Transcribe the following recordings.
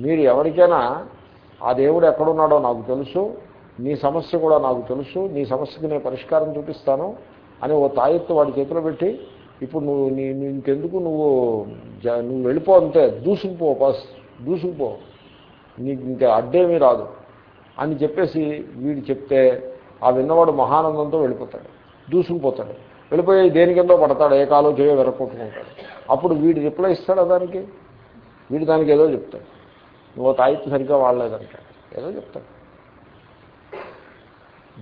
మీరు ఎవరికైనా ఆ దేవుడు ఎక్కడున్నాడో నాకు తెలుసు నీ సమస్య కూడా నాకు తెలుసు నీ సమస్యకి నేను పరిష్కారం చూపిస్తాను అని ఓ తాయెత్తు వాడి చేతిలో పెట్టి ఇప్పుడు నువ్వు నీ ఇంకెందుకు నువ్వు జ- నువ్వు వెళ్ళిపో అంతే దూసుకుపో బస్ దూసుకుపో. నీకు ఇంకా అడ్డేమీ రాదు అని చెప్పేసి వీడు చెప్తే ఆ విన్నవాడు మహానందంతో వెళ్ళిపోతాడు. దూసుకుపోతాడు. వెళ్ళిపోయి దేనికెందో పడతాడు ఏ కాలో చేయో వెరకొట్టుకుంటాడు అప్పుడు వీడు రిప్లై ఇస్తాడా దానికి? వీడు దానికి ఏదో చెప్తాడు. నువ్వు తాయిత్తు సరిగ్గా వాడలేదంటాడు ఏదో చెప్తాడు.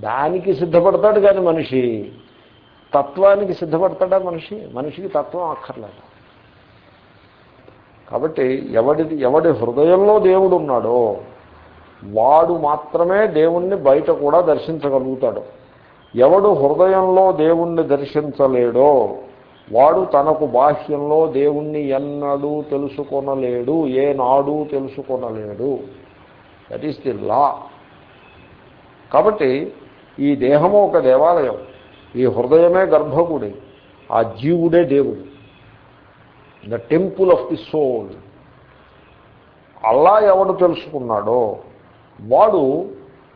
దానికి సిద్ధపడతాడు కానీ మనిషి తత్వానికి సిద్ధపడతాడా మనిషి? మనిషికి తత్వం అక్కర్లేదు. కాబట్టి ఎవడిది ఎవడి హృదయంలో దేవుడు ఉన్నాడో వాడు మాత్రమే దేవుణ్ణి బయట కూడా దర్శించగలుగుతాడు. ఎవడు హృదయంలో దేవుణ్ణి దర్శించలేడో వాడు తనకు బాహ్యంలో దేవుణ్ణి ఎన్నడూ తెలుసుకొనలేడు ఏనాడు తెలుసుకొనలేడు. దట్ ఈస్ ది లా కాబట్టి ఈ దేహము ఒక దేవాలయం. ఈ హృదయమే గర్భగుడి. ఆ జీవుడే దేవుడు. The temple of the soul అలా ఎవడు తెలుసుకున్నాడో వాడు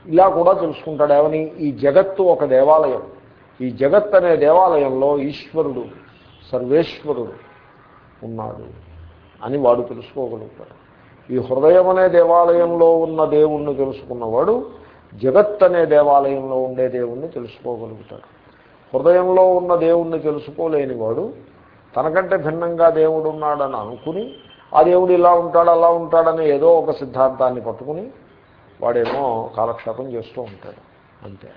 ఇలా కూడా తెలుసుకుంటాడు. ఏమని? ఈ జగత్తు ఒక దేవాలయం. ఈ జగత్ అనే దేవాలయంలో ఈశ్వరుడు. సర్వేశ్వరుడు ఉన్నాడు అని వాడు తెలుసుకోగలుగుతాడు. ఈ హృదయం అనే దేవాలయంలో ఉన్న దేవుణ్ణి తెలుసుకున్నవాడు జగత్ అనే దేవాలయంలో ఉండే దేవుణ్ణి తెలుసుకోగలుగుతాడు. హృదయంలో ఉన్న దేవుణ్ణి తెలుసుకోలేని వాడు తనకంటే భిన్నంగా దేవుడు ఉన్నాడని అనుకుని ఆ దేవుడు ఇలా ఉంటాడు అలా ఉంటాడని ఏదో ఒక సిద్ధాంతాన్ని పట్టుకుని వాడేమో కాలక్షేపం చేస్తూ ఉంటాడు. అంతే.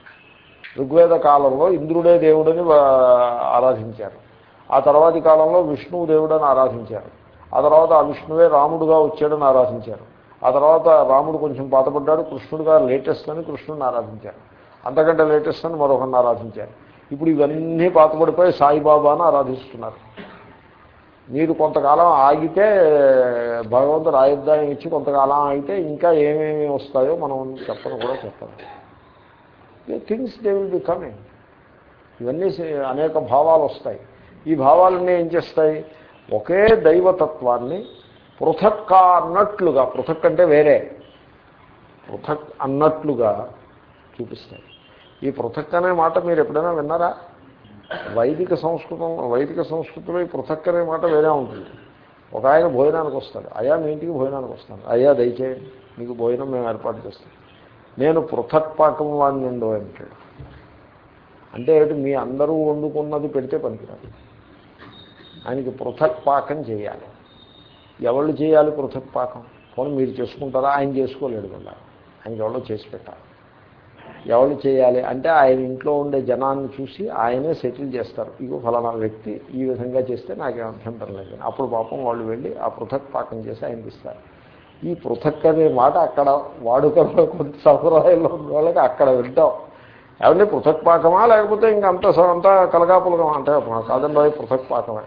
ఋగ్వేద కాలంలో ఇంద్రుడే దేవుడని ఆరాధించారు. ఆ తర్వాతి కాలంలో విష్ణువు దేవుడని ఆరాధించారు. ఆ తర్వాత ఆ విష్ణువే రాముడుగా వచ్చాడని ఆరాధించారు. ఆ తర్వాత రాముడు కొంచెం పాతపడ్డాడు కృష్ణుడుగా లేటెస్ట్ అని కృష్ణుడిని ఆరాధించారు. అంతకంటే లేటెస్ట్ అని మరొకరిని ఆరాధించారు. ఇప్పుడు ఇవన్నీ పాతపడిపోయి సాయిబాబాను ఆరాధిస్తున్నారు. మీరు కొంతకాలం ఆగితే భగవంతుడు ఆయుర్దాయం ఇచ్చి కొంతకాలం ఆగితే ఇంకా ఏమేమి వస్తాయో మనం చెప్పను కూడా చెప్పాలి things they will be coming ఇవన్నీ అనేక భావాలు వస్తాయి. ఈ భావాలన్నీ ఏం చేస్తాయి? ఒకే దైవతత్వాన్ని పృథక్క అన్నట్లుగా పృథక్ అంటే వేరే పృథక్ అన్నట్లుగా చూపిస్తాయి. ఈ పృథక్ అనే మాట మీరు ఎప్పుడైనా విన్నారా? వైదిక సంస్కృతం వైదిక సంస్కృతిలో ఈ పృథక్ అనే మాట వేరే ఉంటుంది. ఒక ఆయన భోజనానికి వస్తాడు. అయ్యా మీ ఇంటికి భోజనానికి వస్తాను. అయ్యా దయచేయండి. మీకు భోజనం మేము ఏర్పాటు చేస్తాం. నేను పృథక్ పాకం వాడిని ఉండో అంటాడు. అంటే మీ అందరూ వండుకున్నది పెడితే పనికిరాదు. ఆయనకి పృథక్ పాకం చేయాలి. ఎవళ్ళు చేయాలి పృథక్ పాకం? పోనీ మీరు చేసుకుంటారా? ఆయన చేసుకోలేడు వల్ల ఆయనకి ఎవరో చేసి పెట్టాలి. ఎవరు చేయాలి? అంటే ఆయన ఇంట్లో ఉండే జనాన్ని చూసి ఆయనే సెటిల్ చేస్తారు. ఇగో ఫలానా వ్యక్తి ఈ విధంగా చేస్తే నాకేం అభ్యంతరం లేదు. అప్పుడు పాపం వాళ్ళు వెళ్ళి ఆ పృథక్ పాకం చేసి ఆయనకి ఇస్తారు. ఈ పృథక్ అనే మాట అక్కడ వాడుకలో కొంత సంప్రదాయంలో ఉన్న వాళ్ళకి అక్కడ వింటాం. ఏమంటే పృథక్ పాకమా? లేకపోతే ఇంకా అంత అంతా కలగాపులగమా? అంటే కాదండి పృథక్ పాకమే.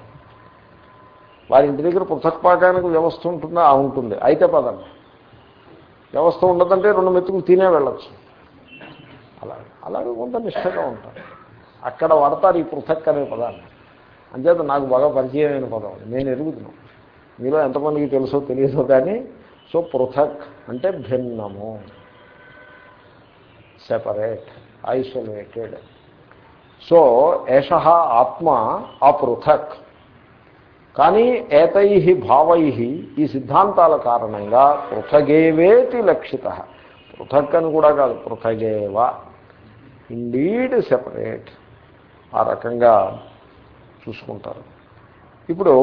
వారి ఇంటి దగ్గర పృథక్ పాకానికి వ్యవస్థ ఉంటుందా? ఉంటుంది. అయితే పదండి వ్యవస్థ ఉండదంటే రెండు మెతుకులు తినే వెళ్ళచ్చు. అలా అలాగే కొంత నిష్టగా ఉంటారు అక్కడ వాడతారు ఈ పృథక్ అనే పదాన్ని. అంచేత నాకు బాగా పరిచయమైన పదం అది. నేను ఎరుగుతున్నాను మీలో ఎంతమందికి తెలుసో తెలియదో కానీ సో పృథక్ అంటే భిన్నము. సెపరేట్ ఐసోలేటెడ్ సో ఏష ఆత్మ అపృథక్ కానీ ఏతై భావై ఈ సిద్ధాంతాల కారణంగా పృథగేవేతి లక్షిత. పృథక్ అని కూడా కాదు పృథగేవ. ఇండీడ్ సెపరేట్ ఆ రకంగా చూసుకుంటారు. ఇప్పుడు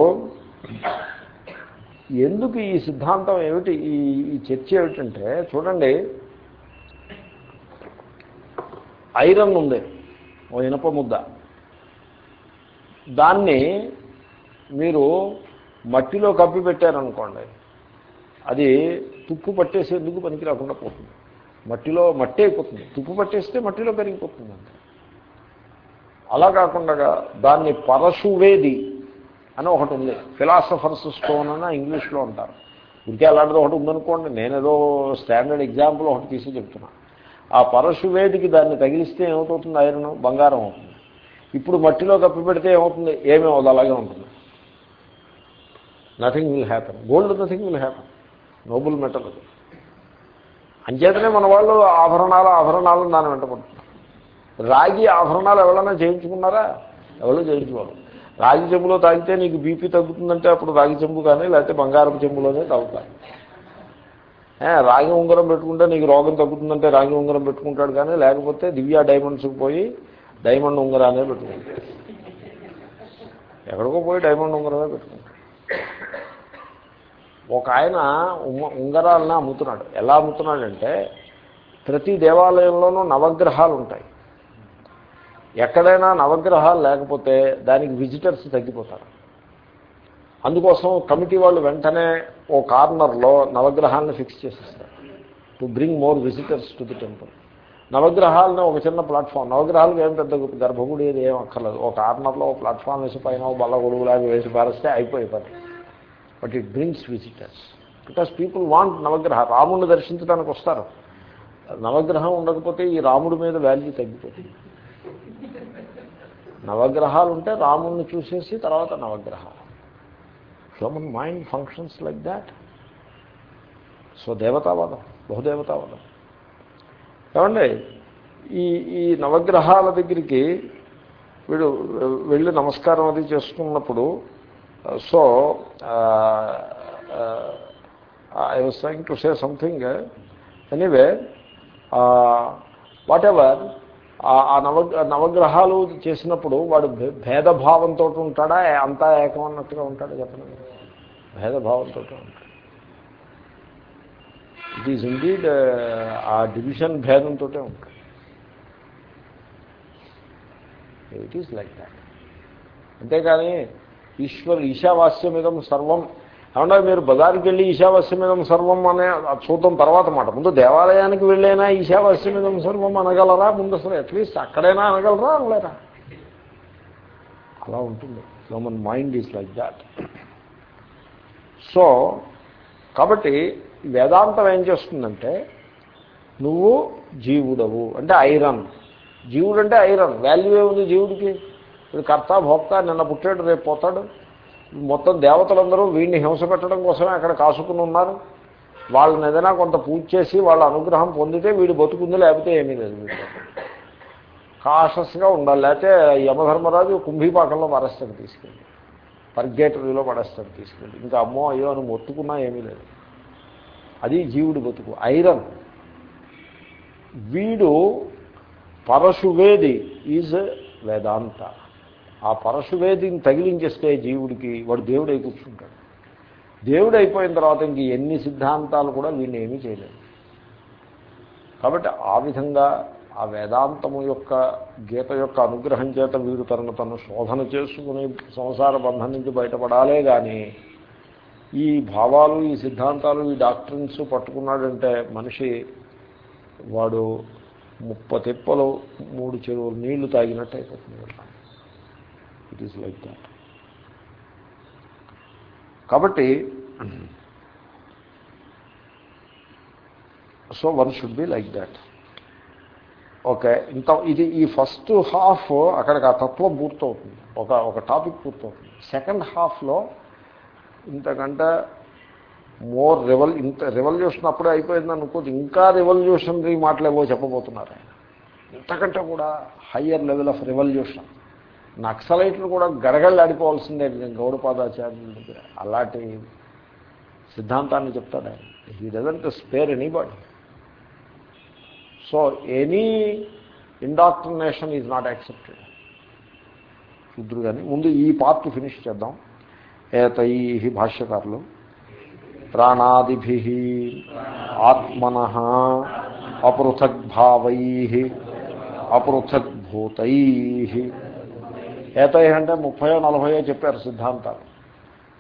ఎందుకు ఈ సిద్ధాంతం ఏమిటి ఈ ఈ చర్చ ఏమిటంటే చూడండి. ఐరన్ ఉంది ఓ ఇనప ముద్ద. దాన్ని మీరు మట్టిలో కప్పి పెట్టారనుకోండి అది తుప్పు పట్టేసేందుకు పనికి రాకుండా పోతుంది? మట్టిలో మట్టి అయిపోతుంది. తుప్పు పట్టేస్తే మట్టిలో పెరిగిపోతుంది అంత. అలా కాకుండా దాన్ని పరశువేది అని ఒకటి ఉంది. ఫిలాసఫర్స్ స్టోన్ అని ఇంగ్లీష్లో అంటారు. ఇంకే అలాంటిది ఒకటి ఉందనుకోండి నేనేదో స్టాండర్డ్ ఎగ్జాంపుల్ ఒకటి తీసి చెప్తున్నా. ఆ పరశువేదికి దాన్ని తగిలిస్తే ఏమవుతుంది? ఐరన్ బంగారం అవుతుంది. ఇప్పుడు మట్టిలో కప్పి పెడితే ఏమవుతుంది? ఏమేమవుతుంది అలాగే ఉంటుంది. Nothing will happen gold nothing will happen noble metal అది అంచేతనే మన వాళ్ళు ఆభరణాలు ఆభరణాలను దాని వెంటబడుతున్నారు రాగి ఆభరణాలు ఎవరైనా చేయించుకున్నారా? ఎవరో చేయించుకోవాలి రాగి చెంబులో తాగితే నీకు బీపీ తగ్గుతుందంటే అప్పుడు రాగి చెంబు కానీ లేకపోతే బంగారం చెంబులోనే తాగుతాయి రాగి ఉంగరం పెట్టుకుంటే నీకు రోగం తగ్గుతుందంటే రాగి ఉంగరం పెట్టుకుంటాడు కానీ లేకపోతే దివ్య డైమండ్స్కి పోయి డైమండ్ ఉంగరానే పెట్టుకుంటాడు. ఎక్కడికో పోయి డైమండ్ ఉంగరమే పెట్టుకుంటాడు. ఒక ఆయన ఉంగరాలని అమ్ముతున్నాడు. ఎలా అమ్ముతున్నాడంటే ప్రతి దేవాలయంలోనూ నవగ్రహాలు ఉంటాయి ఎక్కడైనా నవగ్రహాలు లేకపోతే దానికి విజిటర్స్ తగ్గిపోతారు. అందుకోసం కమిటీ వాళ్ళు వెంటనే ఓ కార్నర్లో నవగ్రహాలను ఫిక్స్ చేసేస్తారు. To bring more visitors to the temple నవగ్రహాలను ఒక చిన్న ప్లాట్ఫామ్. నవగ్రహాలకు ఏం పెద్ద గర్భగుడి ఏది ఏం అక్కర్లేదు. ఒక కార్నర్లో ఒక ప్లాట్ఫామ్ వేసి పైన బల్ల గొడుగులాగా వేసి పారిస్తే అయిపోయి పని. But it brings visitors because people want నవగ్రహ. రాముడిని దర్శించడానికి వస్తారు. నవగ్రహం ఉండకపోతే ఈ రాముడి మీద వాల్యూ తగ్గిపోతుంది. నవగ్రహాలు ఉంటే రాముడిని చూసేసి తర్వాత నవగ్రహాలు human mind functions like that so దేవతావాదం. బహుదేవతావాదం. ఏమండి? ఈ ఈ నవగ్రహాల దగ్గరికి వీడు వెళ్ళి నమస్కారం అది చేసుకున్నప్పుడు so I was trying to say something anyway whatever ఆ నవ నవగ్రహాలు చేసినప్పుడు వాడు భేదభావంతో ఉంటాడా? అంతా ఏకమన్నట్టుగా ఉంటాడా? చెప్పండి. భేదభావంతో ఉంటాడు? It is indeed a division భేదంతో ఉంటుంది ఇట్ ఈజ్ లైక్ దాట్ అంతేకాని ఈశ్వర్ ఈశావాస్యమిదం సర్వం ఏమన్నా మీరు బజార్కి వెళ్ళి ఈశావాస్యమిదం సర్వం అనే చూద్దాం తర్వాత మాట ముందు దేవాలయానికి వెళ్ళైనా ఈశావాస్యమిదం సర్వం అనగలరా ముందు అసలు అట్లీస్ట్ అక్కడైనా అనగలరా అనలేరా అలా ఉంటుంది human mind is like that so కాబట్టి వేదాంతం ఏం చేస్తుందంటే నువ్వు జీవుడవు. అంటే ఐరన్. జీవుడు అంటే ఐరన్. వాల్యూ ఏముంది జీవుడికి? ఇప్పుడు కర్త భోక్త నిన్న పుట్టాడు రేపు పోతాడు. మొత్తం దేవతలందరూ వీడిని హింస పెట్టడం కోసమే అక్కడ కాసుకుని ఉన్నారు. వాళ్ళని ఏదైనా కొంత పూజ చేసి వాళ్ళ అనుగ్రహం పొందితే వీడు బతుకుంది లేకపోతే ఏమీ లేదు. కాషస్గా ఉండాలి. లేకపోతే యమధర్మరాజు కుంభీపాకంలో పడేస్తాడు తీసుకెళ్ళి పర్గేటరీలో పడేస్తాడు తీసుకెళ్ళి ఇంకా అమ్మో అయ్యో అని మొత్తుకున్నా ఏమీ లేదు. అది జీవుడి బతుకు ఐరన్. వీడు పరశువేది ఈజ్ వేదాంత. ఆ పరశువేదిని తగిలించేస్తే జీవుడికి వాడు దేవుడై కూర్చుంటాడు. దేవుడు అయిపోయిన తర్వాత ఇంక ఎన్ని సిద్ధాంతాలు కూడా వీడిని ఏమీ చేయలేదు. కాబట్టి ఆ విధంగా ఆ వేదాంతము యొక్క గీత యొక్క అనుగ్రహం చేత వీడు తనను తను శోధన చేసుకుని సంసార బంధం నుంచి బయటపడాలే కానీ ఈ భావాలు ఈ సిద్ధాంతాలు ఈ డాక్టర్స్ పట్టుకున్నాడంటే మనిషి వాడు ముప్ప తిప్పలు మూడు చెరువులు నీళ్ళు తాగినట్టు అయిపోతుంది ఇట్ ఈస్ లైక్ దాట్ కాబట్టి so one should be like that okay ఇంత ఇది ఈ ఫస్ట్ హాఫ్ అక్కడికి ఆ తత్వం పూర్తవుతుంది. ఒక ఒక టాపిక్ పూర్తవుతుంది. సెకండ్ హాఫ్లో ఇంతకంటే మోర్ రెవల్ ఇంత రెవల్యూషన్ అప్పుడే అయిపోయింది అనుకోదు ఇంకా రెవల్యూషనరీ మాటలేవో చెప్పబోతున్నారు ఆయన. ఇంతకంటే కూడా హయ్యర్ లెవెల్ ఆఫ్ రెవల్యూషన్. నక్సలైట్లు కూడా గడగళ్ళాడిపోవాల్సిందే గౌడపాదాచార్యుల దగ్గర. అలాంటి సిద్ధాంతాన్ని చెప్తాడు ఆయన. He doesn't spare anybody so any indoctrination is not accepted చూద్దరు కానీ ముందు ఈ పార్ట్ ఫినిష్ చేద్దాం. ఏతై భాష్యకారులు. ప్రాణాదిభి ఆత్మన అపృథగ్భావై అపృథగ్భూతై. ఏతై అంటే ముప్పయో నలభయో చెప్పారు సిద్ధాంతాలు.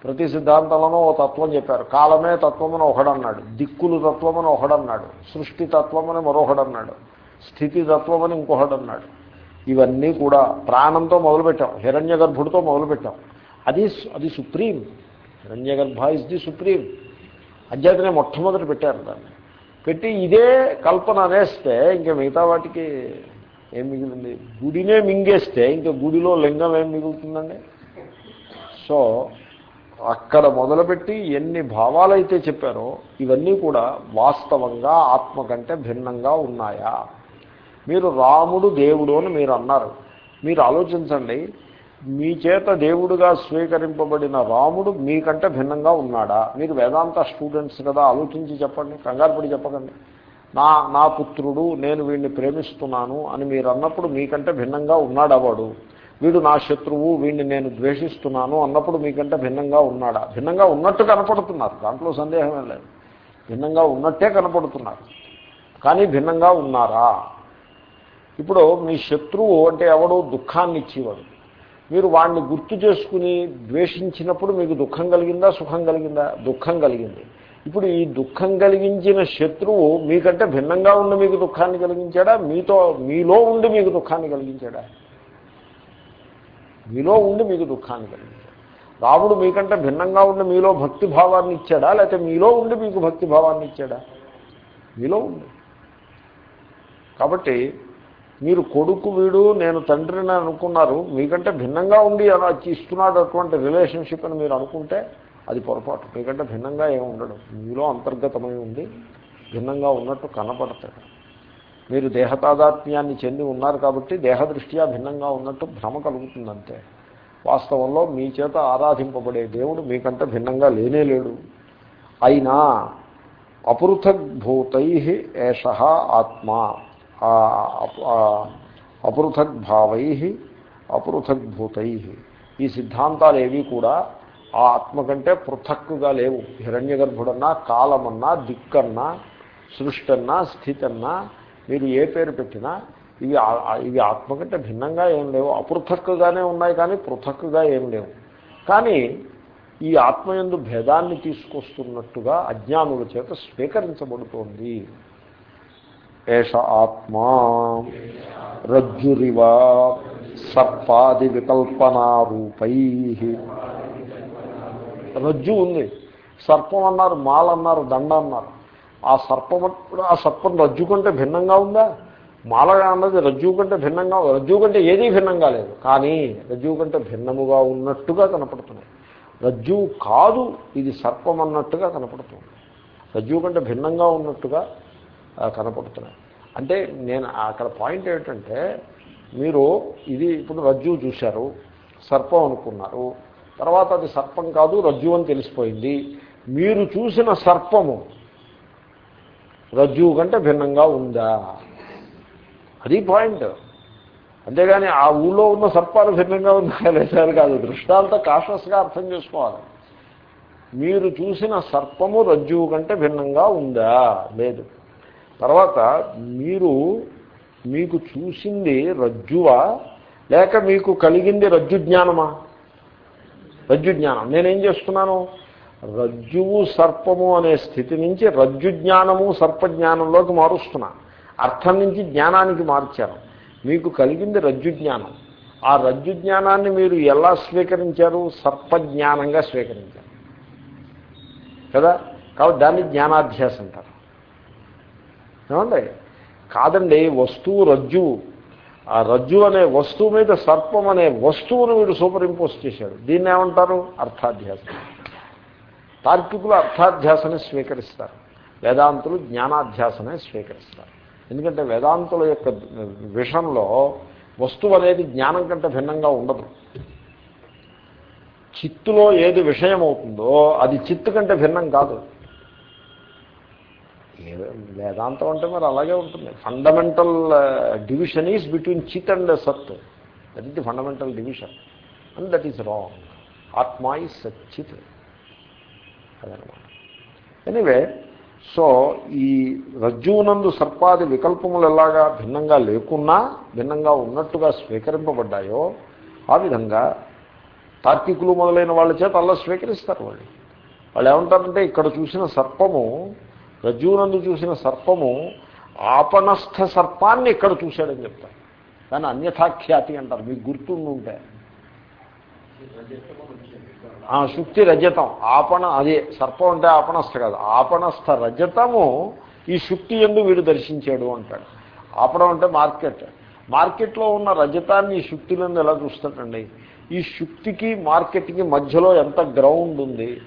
ప్రతి సిద్ధాంతంలోనూ ఓ తత్వం చెప్పారు. కాలమే తత్వమని ఒకడన్నాడు. దిక్కులు తత్వమని ఒకడన్నాడు. సృష్టి తత్వమని మరొకడన్నాడు. స్థితి తత్వమని ఇంకొకడన్నాడు. ఇవన్నీ కూడా ప్రాణంతో మొదలుపెట్టాం. హిరణ్య గర్భుడితో మొదలుపెట్టాం. అది అది supreme. Hiranyagarbha is the supreme అధ్యాతనే మొట్టమొదటి పెట్టారు దాన్ని. పెట్టి ఇదే కల్పన అనేస్తే ఇంకా మిగతా వాటికి ఏం మిగిలింది? గుడినే మింగేస్తే ఇంకా గుడిలో లింగం ఏం మిగులుతుందండి? సో అక్కడ మొదలుపెట్టి ఎన్ని భావాలైతే చెప్పారో ఇవన్నీ కూడా వాస్తవంగా ఆత్మ కంటే భిన్నంగా ఉన్నాయా? మీరు రాముడు దేవుడు అని మీరు అన్నారు. మీరు ఆలోచించండి. మీ చేత దేవుడుగా స్వీకరింపబడిన రాముడు మీకంటే భిన్నంగా ఉన్నాడా? మీరు వేదాంత స్టూడెంట్స్ కదా ఆలోచించి చెప్పండి కంగారుపడి చెప్పకండి. నా నా పుత్రుడు నేను వీడిని ప్రేమిస్తున్నాను అని మీరు అన్నప్పుడు మీకంటే భిన్నంగా ఉన్నాడా వాడు? వీడు నా శత్రువు వీడిని నేను ద్వేషిస్తున్నాను అన్నప్పుడు మీకంటే భిన్నంగా ఉన్నాడా? భిన్నంగా ఉన్నట్టు కనపడుతున్నారు దాంట్లో సందేహమే లేదు. భిన్నంగా ఉన్నట్టే కనపడుతున్నారు. కానీ భిన్నంగా ఉన్నారా? ఇప్పుడు మీ శత్రువు అంటే ఎవడో దుఃఖాన్ని ఇచ్చేవాడు మీరు వాడిని గుర్తు చేసుకుని ద్వేషించినప్పుడు మీకు దుఃఖం కలిగిందా సుఖం కలిగిందా? దుఃఖం కలిగింది. ఇప్పుడు ఈ దుఃఖం కలిగించిన శత్రువు మీకంటే భిన్నంగా ఉండి మీకు దుఃఖాన్ని కలిగించాడా? మీతో మీలో ఉండి మీకు దుఃఖాన్ని కలిగించాడా? మీలో ఉండి మీకు దుఃఖాన్ని కలిగించాడు? రాముడు మీకంటే భిన్నంగా ఉండి మీలో భక్తి భావాన్ని ఇచ్చాడా? లేకపోతే మీలో ఉండి మీకు భక్తి భావాన్ని ఇచ్చాడా? మీలో ఉండి. కాబట్టి మీరు కొడుకు వీడు నేను తండ్రిని అనుకున్నారు మీకంటే భిన్నంగా ఉండి అలా ఇస్తున్నాడు అటువంటి రిలేషన్షిప్ అని మీరు అనుకుంటే అది పొరపాటు. మీకంటే భిన్నంగా ఏమి ఉండడు. మీలో అంతర్గతమై ఉండి భిన్నంగా ఉన్నట్టు కనపడతాడు. మీరు దేహతాదాత్మ్యాన్ని చెంది ఉన్నారు కాబట్టి దేహదృష్ట్యా భిన్నంగా ఉన్నట్టు భ్రమ కలుగుతుందంతే వాస్తవంలో మీ చేత ఆరాధింపబడే దేవుడు మీకంటే భిన్నంగా లేనే లేడు. అయినా అపృథగ్భూతై ఏష ఆత్మ. అపృథగ్భావై అపృథగ్భూతై. ఈ సిద్ధాంతాలు ఏవి కూడా ఆ ఆత్మ కంటే పృథక్కుగా లేవు. హిరణ్య గర్భుడన్నా కాలమన్నా దిక్కన్నా సృష్టన్నా స్థితన్నా మీరు ఏ పేరు పెట్టినా ఇవి ఇవి ఆత్మ కంటే భిన్నంగా ఏం లేవు. అపృథక్కుగానే ఉన్నాయి కానీ పృథక్కుగా ఏం లేవు. కానీ ఈ ఆత్మయందు భేదాన్ని తీసుకొస్తున్నట్టుగా అజ్ఞానుల చేత స్వీకరించబడుతోంది. ఏష ఆత్మా రజ్జురివ సర్పాది వికల్పనారూపై రజ్జు ఉంది. సర్పం అన్నారు మాల అన్నారు దండ అన్నారు. ఆ సర్పం ఆ సర్పం రజ్జు కంటే భిన్నంగా ఉందా? మాల అన్నది రజ్జు కంటే భిన్నంగా రజ్జు కంటే ఏదీ భిన్నంగా లేదు. కానీ రజ్జు కంటే భిన్నముగా ఉన్నట్టుగా కనపడుతున్నాయి రజ్జు కాదు ఇది సర్పం అన్నట్టుగా కనపడుతుంది. రజ్జు కంటే భిన్నంగా ఉన్నట్టుగా కనపడుతున్నాయి అంటే నేను అక్కడ పాయింట్ ఏమిటంటే మీరు ఇది ఇప్పుడు రజ్జు చూశారు సర్పం అనుకున్నారు. తర్వాత అది సర్పం కాదు రజ్జు అని తెలిసిపోయింది. మీరు చూసిన సర్పము రజ్జువు కంటే భిన్నంగా ఉందా? అది పాయింట్. అంతేగాని ఆ ఊళ్ళో ఉన్న సర్పాలు భిన్నంగా ఉన్నాయా లేదా కాదు. దృష్టాలతో కాషస్గా అర్థం చేసుకోవాలి. మీరు చూసిన సర్పము రజ్జువు కంటే భిన్నంగా ఉందా? లేదు. తర్వాత మీరు మీకు చూసింది రజ్జువా? లేక మీకు కలిగింది రజ్జు జ్ఞానమా? రజ్జు జ్ఞానం. నేనేం చేస్తున్నాను? రజ్జువు సర్పము అనే స్థితి నుంచి రజ్జు జ్ఞానము సర్పజ్ఞానంలోకి మారుస్తున్నా. అర్థం నుంచి జ్ఞానానికి మార్చాను. మీకు కలిగింది రజ్జు జ్ఞానం. ఆ రజ్జు జ్ఞానాన్ని మీరు ఎలా స్వీకరించారు? సర్పజ్ఞానంగా స్వీకరించారు. కదా? కాబట్టి దాన్ని జ్ఞానాధ్యాసం అంటారు ఏమండి? కాదండి వస్తువు రజ్జువు ఆ రజ్జు అనే వస్తువు మీద సర్పం అనే వస్తువును వీడు సూపర్ ఇంపోజ్ చేశాడు. దీన్ని ఏమంటారు? అర్థాధ్యాసం. తార్కికులు అర్థాధ్యాసనే స్వీకరిస్తారు. వేదాంతులు జ్ఞానాధ్యాసనే స్వీకరిస్తారు. ఎందుకంటే వేదాంతుల యొక్క విషయంలో వస్తువు అనేది జ్ఞానం కంటే భిన్నంగా ఉండదు. చిత్తులో ఏది విషయం అవుతుందో అది చిత్తు కంటే భిన్నం కాదు. వేదాంతం అంటే మరి అలాగే ఉంటుంది. ఫండమెంటల్ డివిజన్ ఈజ్ బిట్వీన్ చిత్ అండ్ సత్ that is the fundamental division and that is wrong ఆత్మా ఈజ్ సచ్చిత్ అదనమాట. ఎనీవే సో ఈ రజ్జువునందు సర్పాది వికల్పములు ఎలాగా భిన్నంగా లేకున్నా భిన్నంగా ఉన్నట్టుగా స్వీకరింపబడ్డాయో ఆ విధంగా తార్కికులు మొదలైన వాళ్ళ చేత అలా స్వీకరిస్తారు వాళ్ళు. వాళ్ళు ఏమంటారంటే ఇక్కడ చూసిన సర్పము రజ్జువునందు చూసిన సర్పము ఆపణస్థ సర్పాన్ని ఇక్కడ చూశాడని చెప్తారు దాన్ని అన్యథాఖ్యాతి అంటారు. మీకు గుర్తుండుంటే. శుక్తి రజతం. ఆపణ అదే సర్పం అంటే ఆపణస్థ కాదు. ఆపణస్థ రజతము ఈ శుక్తి ఎందు వీడు దర్శించాడు అంటాడు. ఆపడం అంటే మార్కెట్. మార్కెట్లో ఉన్న రజతాన్ని ఈ శుక్తిలందు ఎలా చూస్తాడండి? ఈ శుక్తికి మార్కెట్కి మధ్యలో ఎంత గ్రౌండ్ ఉంది?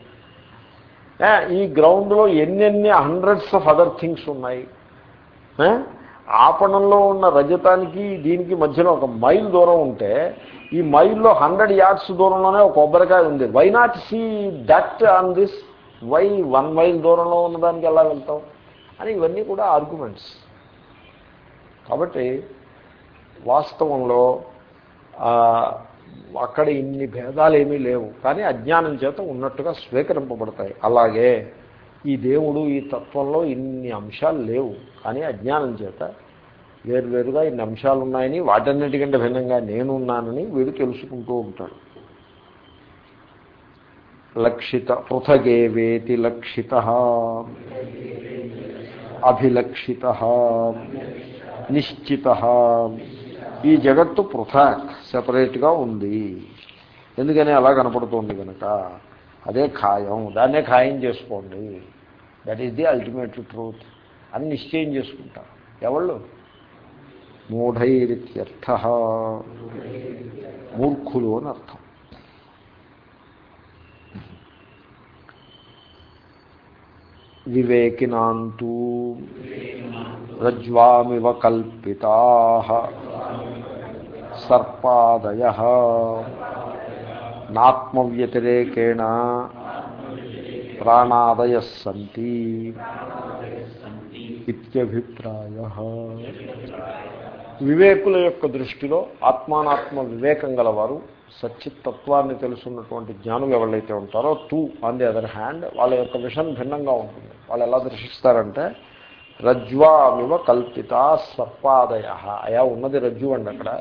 ఈ గ్రౌండ్లో ఎన్నెన్ని హండ్రెడ్స్ ఆఫ్ అదర్ థింగ్స్ ఉన్నాయి. ఆపణంలో ఉన్న రజతానికి దీనికి మధ్యలో ఒక మైల్ దూరం ఉంటే ఈ మైల్లో హండ్రెడ్ యార్డ్స్ దూరంలోనే ఒక కొబ్బరికాయ ఉంది. Why not see that on this why one mile దూరంలో ఉన్నదానికి ఎలా వెళ్తాం అని ఇవన్నీ కూడా ఆర్గ్యుమెంట్స్ కాబట్టి వాస్తవంలో అక్కడ ఇన్ని భేదాలు ఏమీ లేవు. కానీ అజ్ఞానం చేత ఉన్నట్టుగా స్వీకరింపబడతాయి. అలాగే ఈ దేవుడు ఈ తత్వంలో ఇన్ని అంశాలు లేవు. కానీ అజ్ఞానం చేత వేరువేరుగా ఇన్ని అంశాలు ఉన్నాయని వాటన్నిటికంటే భిన్నంగా నేనున్నానని వీడు తెలుసుకుంటూ ఉంటాడు. లక్షిత పృథగే వేతి లక్షిత. అభిలక్షిత. నిశ్చిత. ఈ జగత్తు పృథక్ సెపరేట్గా ఉంది. ఎందుకని అలా కనపడుతోంది కనుక అదే ఖాయం. దాన్నే ఖాయం చేసుకోండి. That is the ultimate truth అని నిశ్చయం చేసుకుంటారు. ఎవళ్ళు? మూఢైరిత్యర్థ. మూర్ఖులు అని అర్థం. వివేకినాంతూ రజ్వామివ కల్పితా. సర్పాదయ. నాత్మవ్యతిరేకేణ ప్రాణాదయ సంతి ఇత్యభిప్రాయ. వివేకుల యొక్క దృష్టిలో ఆత్మానాత్మ వివేకం గలవారు సచ్చిత్తత్వాన్ని తెలుసున్నటువంటి జ్ఞానులు ఎవరైతే ఉంటారో too on the other hand వాళ్ళ యొక్క విషన్ భిన్నంగా ఉంటుంది. వాళ్ళు ఎలా దర్శిస్తారంటే రజ్వామివ కల్పిత సర్పాదయ. అయా ఉన్నది రజ్జు అండి అక్కడ.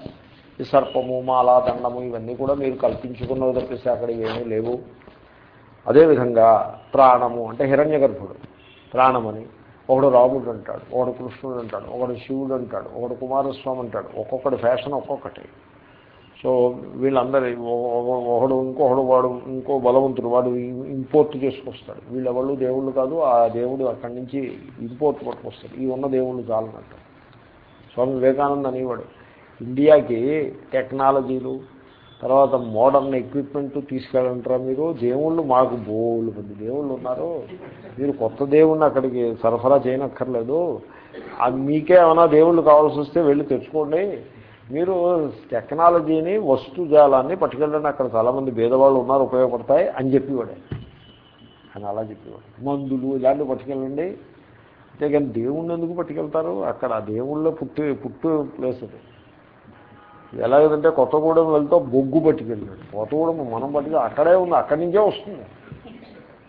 ఈ సర్పము మాలా దండము ఇవన్నీ కూడా మీరు కల్పించుకున్నవి తప్పిస్తే అక్కడ ఏమీ లేవు. అదేవిధంగా ప్రాణము అంటే హిరణ్య గర్భుడు. ప్రాణమని ఒకడు రాముడు అంటాడు ఒకడు కృష్ణుడు అంటాడు ఒకడు శివుడు అంటాడు ఒకడు కుమారస్వామి అంటాడు ఒక్కొక్కటి ఫ్యాషన్ ఒక్కొక్కటి. సో వీళ్ళందరి ఒకడు ఇంకొకడు వాడు ఇంకో బలవంతుడు వాడు ఇంపోర్ట్ చేసుకొస్తాడు. వీళ్ళెవళ్ళు దేవుళ్ళు కాదు ఆ దేవుడు అక్కడి నుంచి ఇంపోర్ట్ పట్టుకొస్తాడు. ఈ ఉన్న దేవుళ్ళు చాలన్నట్టు స్వామి వివేకానంద అనేవాడు. ఇండియాకి టెక్నాలజీలు తర్వాత మోడర్న్ ఎక్విప్మెంట్ తీసుకెళ్ళంటారా మీరు. దేవుళ్ళు మాకు బోలు మంది దేవుళ్ళు ఉన్నారు. మీరు కొత్త దేవుణ్ణి అక్కడికి సరఫరా చేయనక్కర్లేదు. అది మీకే ఏమైనా దేవుళ్ళు కావాల్సి వస్తే వెళ్ళి తెచ్చుకోండి. మీరు టెక్నాలజీని వస్తుజాలాన్ని పట్టుకెళ్ళండి. అక్కడ చాలామంది భేదవాళ్ళు ఉన్నారు ఉపయోగపడతాయి అని చెప్పేవాడే. అని అలా చెప్పేవాడు. మందులు ఇలాంటివి పట్టుకెళ్ళండి. అంతేగాని దేవుణ్ణి ఎందుకు పట్టుకెళ్తారు? అక్కడ దేవుళ్ళు పుట్టి పుట్టు ప్లేస్ అది. ఎలాగంటే కొత్తగూడెం వెళ్తే బొగ్గు పట్టుకెళ్ళాడు. కొత్తగూడెం మనం పట్టుకు అక్కడే ఉంది అక్కడి నుంచే వస్తుంది.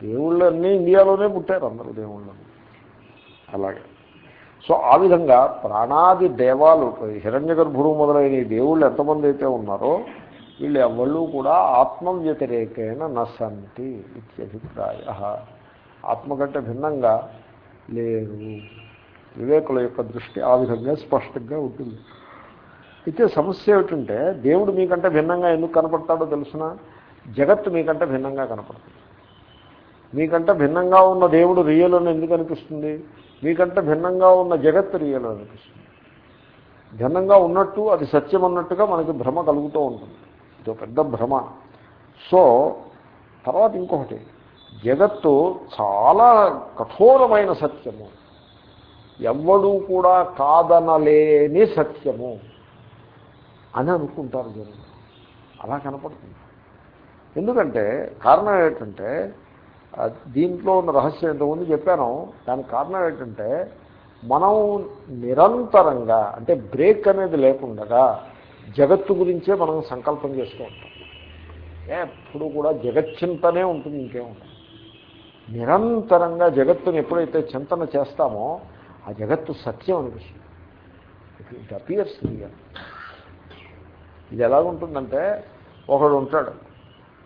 దేవుళ్ళు అన్నీ ఇండియాలోనే పుట్టారు అందరూ దేవుళ్ళు. అలాగే. సో ఆ విధంగా ప్రాణాది దేవాలు హిరణ్య గర్భుడు మొదలైన దేవుళ్ళు ఎంతమంది అయితే ఉన్నారో వీళ్ళు ఎవళ్ళు కూడా ఆత్మ వ్యతిరేకేణ నసంతి ఇత్యభిప్రాయ ఆత్మ కంటే భిన్నంగా లేరు. వివేకుల యొక్క దృష్టి ఆ విధంగా స్పష్టంగా ఉంటుంది. అయితే సమస్య ఏమిటంటే దేవుడు మీకంటే భిన్నంగా ఎందుకు కనపడతాడో తెలుసిన? జగత్తు మీకంటే భిన్నంగా కనపడుతుంది. మీకంటే భిన్నంగా ఉన్న దేవుడు రియల్ అని ఎందుకు అనిపిస్తుంది? మీకంటే భిన్నంగా ఉన్న జగత్తు రియల్ అనిపిస్తుంది. భిన్నంగా ఉన్నట్టు అది సత్యం అన్నట్టుగా మనకి భ్రమ కలుగుతూ ఉంటుంది. ఇది ఒక పెద్ద భ్రమ. సో తర్వాత ఇంకొకటి. జగత్తు చాలా కఠోరమైన సత్యము. ఎవ్వడూ కూడా కాదనలేని సత్యము. అని అనుకుంటారు జనం అలా కనపడుతుంది. ఎందుకంటే కారణం ఏంటంటే దీంట్లో ఉన్న రహస్యం ఎంతమంది చెప్పాను. దానికి కారణం ఏంటంటే మనం నిరంతరంగా అంటే బ్రేక్ అనేది లేకుండా జగత్తు గురించే మనం సంకల్పం చేస్తూ ఉంటాం. ఎప్పుడు కూడా జగచ్చింతనే ఉంటుంది ఇంకేముంటుంది నిరంతరంగా జగత్తుని ఎప్పుడైతే చింతన చేస్తామో ఆ జగత్తు సత్యం అనిపిస్తుంది. ఇట్ అపియర్స్ రియల్ ఇది ఎలాగుంటుందంటే ఒకడు ఉంటాడు.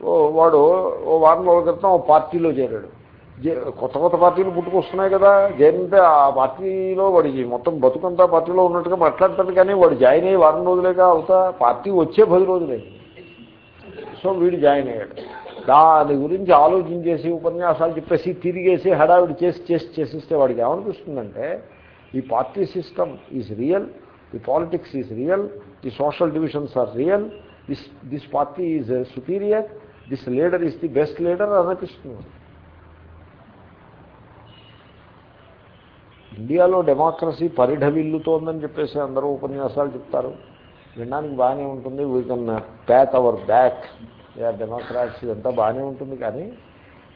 ఓ వాడు ఓ వారం రోజుల క్రితం ఓ పార్టీలో చేరాడు. జే- కొత్త కొత్త పార్టీలు పుట్టుకొస్తున్నాయి కదా చేరితే ఆ పార్టీలో వాడికి మొత్తం బతుకంతా పార్టీలో ఉన్నట్టుగా మాట్లాడతాడు కానీ వాడు జాయిన్ అయ్యి వారం రోజులేగా అవుతా పార్టీ వచ్చే పది రోజులే. సో వీడు జాయిన్ అయ్యాడు. దాని గురించి ఆలోచించేసి ఉపన్యాసాలు చెప్పేసి తిరిగేసి హడావిడి చేసి చేసి చేసిస్తే వాడికి ఏమనిపిస్తుందంటే ఈ party system is real the politics is real the social divisions are real this this party is superior this leader is the best leader అనిపిస్తుంది ఇండియాలో డెమోక్రసీ పరిఢవిల్లుతోందని చెప్పేసి అందరూ ఉపన్యాసాలు చెప్తారు. వినడానికి బాగానే ఉంటుంది. We can pack our back democrats ఇదంతా బాగానే ఉంటుంది. కానీ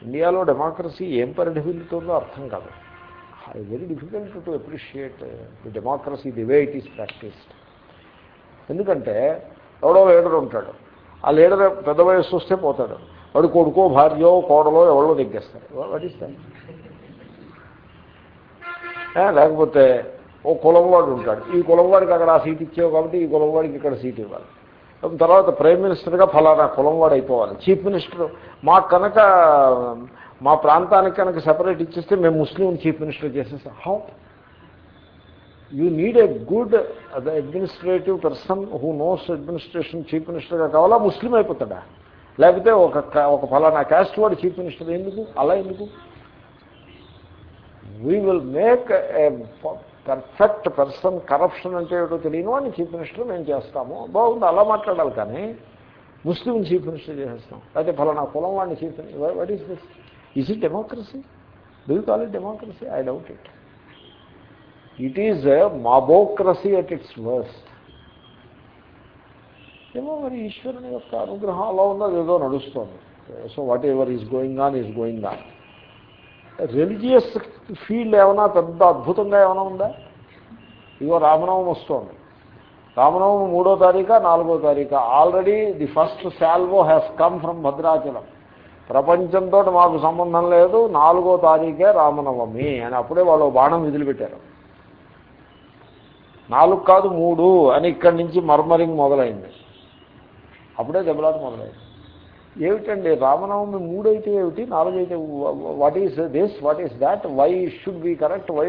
ఇండియాలో డెమోక్రసీ ఏం పరిఢవిల్లుతుందో అర్థం కాదు. Very difficult to appreciate the democracy the way it is practised ఎందుకంటే ఎవడో లీడర్ ఉంటాడు. ఆ లీడర్ పెద్ద వయస్సు వస్తే పోతాడు. వాడు కొడుకో భార్యో కోడలో ఎవరో దగ్గేస్తాడు వడిస్తాడు లేకపోతే ఓ కులం వాడు ఉంటాడు. ఈ కులం వాడికి అక్కడ ఆ సీట్ ఇచ్చావు కాబట్టి ఈ కులం వాడికి ఇక్కడ సీట్ ఇవ్వాలి. తర్వాత ప్రైమ్ మినిస్టర్గా ఫలానా కులం వాడు అయిపోవాలి. చీఫ్ మినిస్టర్ మాకు కనుక మా ప్రాంతానికి కనుక సెపరేట్ ఇచ్చేస్తే మేము ముస్లిం చీఫ్ మినిస్టర్ చేసేస్తాం. How you need a good administrative person who knows administration chief మినిస్టర్గా కావాలా? ముస్లిం అయిపోతాడా? లేకపోతే ఒక ఒక ఫలానా క్యాస్ట్ వాడు చీఫ్ మినిస్టర్ ఎందుకు? అలా ఎందుకు? We will make a perfect person corruption అంటే ఏదో తెలియను అని చీఫ్ మినిస్టర్ మేము చేస్తాము. బాగుంది అలా మాట్లాడాలి కానీ ముస్లిం చీఫ్ మినిస్టర్ చేసేస్తాం. అయితే ఫలానా కులం వాడిని chief what is this is it democracy do call it democracy I doubt it it is mobocracy at its worst ఏమో మరి ఈశ్వరుని యొక్క అనుగ్రహం అలా ఉందో ఏదో నడుస్తుంది. So whatever is going on is going on religious field ఏమైనా పెద్ద అద్భుతంగా ఏమైనా ఉందా? ఇగో రామనవమి వస్తుంది. రామనవమి మూడో తారీఖా నాలుగో తారీఖా. Already the first salvo has come from Bhadrachalam. ప్రపంచంతో మాకు సంబంధం లేదు నాలుగో తారీఖే రామనవమి అని అప్పుడే వాళ్ళు బాణం విదిలిపెట్టారు. నాలుగు కాదు మూడు అని ఇక్కడి నుంచి మర్మరింగ్ మొదలైంది. అప్పుడే దెబ్బలాట మొదలైంది. ఏమిటండి రామనవమి మూడు అయితే ఏమిటి నాలుగైతే what is this what is that why should be correct why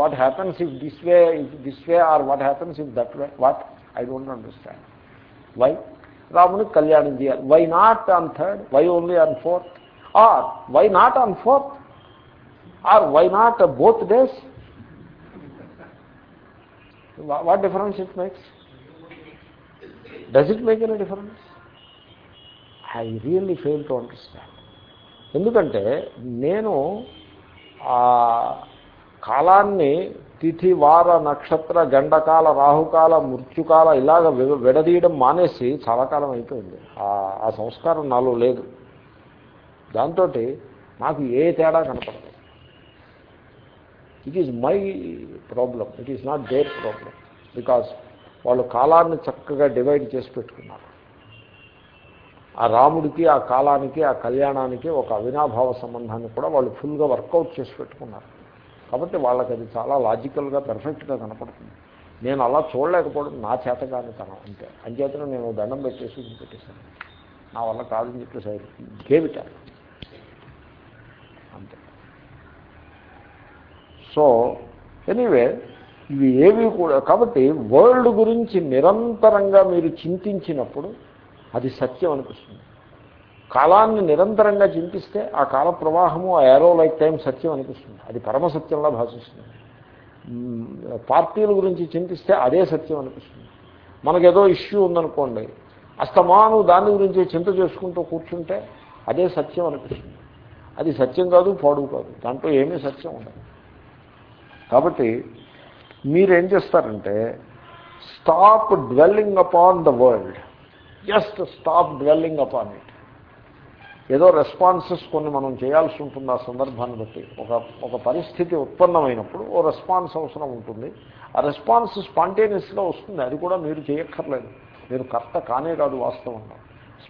what happens if this way this way or what happens if that way what I don't understand why రామునికి కళ్యాణం చేయాలి. Why not on third why only on fourth or why not on fourth or why not both days what difference it makes does it make any difference I really fail to understand ఎందుకంటే నేను కాలాన్ని తిథి వార నక్షత్ర గండకాల రాహుకాల మృత్యుకాల ఇలాగ విడదీయడం మానేసి చాలా కాలం అయిపోయింది. ఆ సంస్కారం నాలో లేదు. దాంతో నాకు ఏ తేడా కనపడదు it is my problem it is not their problem because వాళ్ళు కాలాన్ని చక్కగా డివైడ్ చేసి పెట్టుకున్నారు. ఆ రాముడికి ఆ కాలానికి ఆ కళ్యాణానికి ఒక అవినాభావ సంబంధాన్ని కూడా వాళ్ళు ఫుల్గా వర్కౌట్ చేసి పెట్టుకున్నారు. కాబట్టి వాళ్ళకి అది చాలా లాజికల్గా పెర్ఫెక్ట్గా కనపడుతుంది. నేను అలా చూడలేకపోవడం నా చేత కానీ తన అంతే అంచేతను నేను దండం పెట్టేసి పెట్టేశాను. నా వల్ల కాదని చెప్పేసి గేమిట అంతే. సో ఎనీవే ఇవి ఏవి కూడా కాబట్టి వరల్డ్ గురించి నిరంతరంగా మీరు చింతించినప్పుడు అది సత్యం అనిపిస్తుంది. కాలాన్ని నిరంతరంగా చింతిస్తే ఆ కాల ప్రవాహము ఆ ఏరో లైక్ టైం సత్యం అనిపిస్తుంది. అది పరమసత్యంలా భాషిస్తుంది. పార్టీల గురించి చింతిస్తే అదే సత్యం అనిపిస్తుంది. మనకేదో ఇష్యూ ఉందనుకోండి అస్తమాను దాని గురించి చింత చేసుకుంటూ కూర్చుంటే అదే సత్యం అనిపిస్తుంది. అది సత్యం కాదు పాడు కాదు. దాంట్లో ఏమీ సత్యం ఉండదు. కాబట్టి మీరేం చేస్తారంటే stop dwelling upon the world just stop dwelling upon it ఏదో రెస్పాన్సెస్ కొన్ని మనం చేయాల్సి ఉంటుంది ఆ సందర్భాన్ని బట్టి. ఒక ఒక పరిస్థితి ఉత్పన్నమైనప్పుడు ఓ రెస్పాన్స్ అవసరం ఉంటుంది. ఆ రెస్పాన్స్ స్పాంటేనియస్గా వస్తుంది. అది కూడా మీరు చేయక్కర్లేదు. మీరు కర్త కానే కాదు వాస్తవంగా.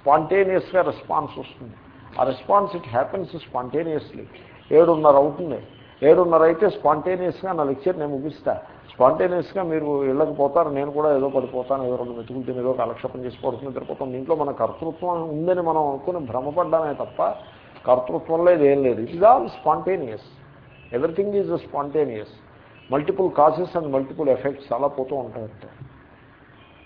స్పాంటేనియస్గా రెస్పాన్స్ వస్తుంది. ఆ రెస్పాన్స్ ఇట్ హ్యాపెన్స్ స్పాంటేనియస్లీ ఏడున్నర అవుతుంది. ఏడున్నర అయితే స్పాంటేనియస్గా నా లెక్చర్ నేను ముగిస్తా. స్పాంటేనియస్గా మీరు ఇళ్ళకి పోతారు నేను కూడా ఏదో పడిపోతాను ఏదో రెండు మెతుకులు తిని ఏదో కాలక్షేపం చేసి పడుతుంది తిరిగిపోతాం దీంట్లో మన కర్తృత్వం ఉందని మనం అనుకుని భ్రమపడ్డామే తప్ప కర్తృత్వంలో ఏం లేదు. It is all spontaneous everything is spontaneous multiple causes and multiple effects అలా పోతూ ఉంటాయంటే.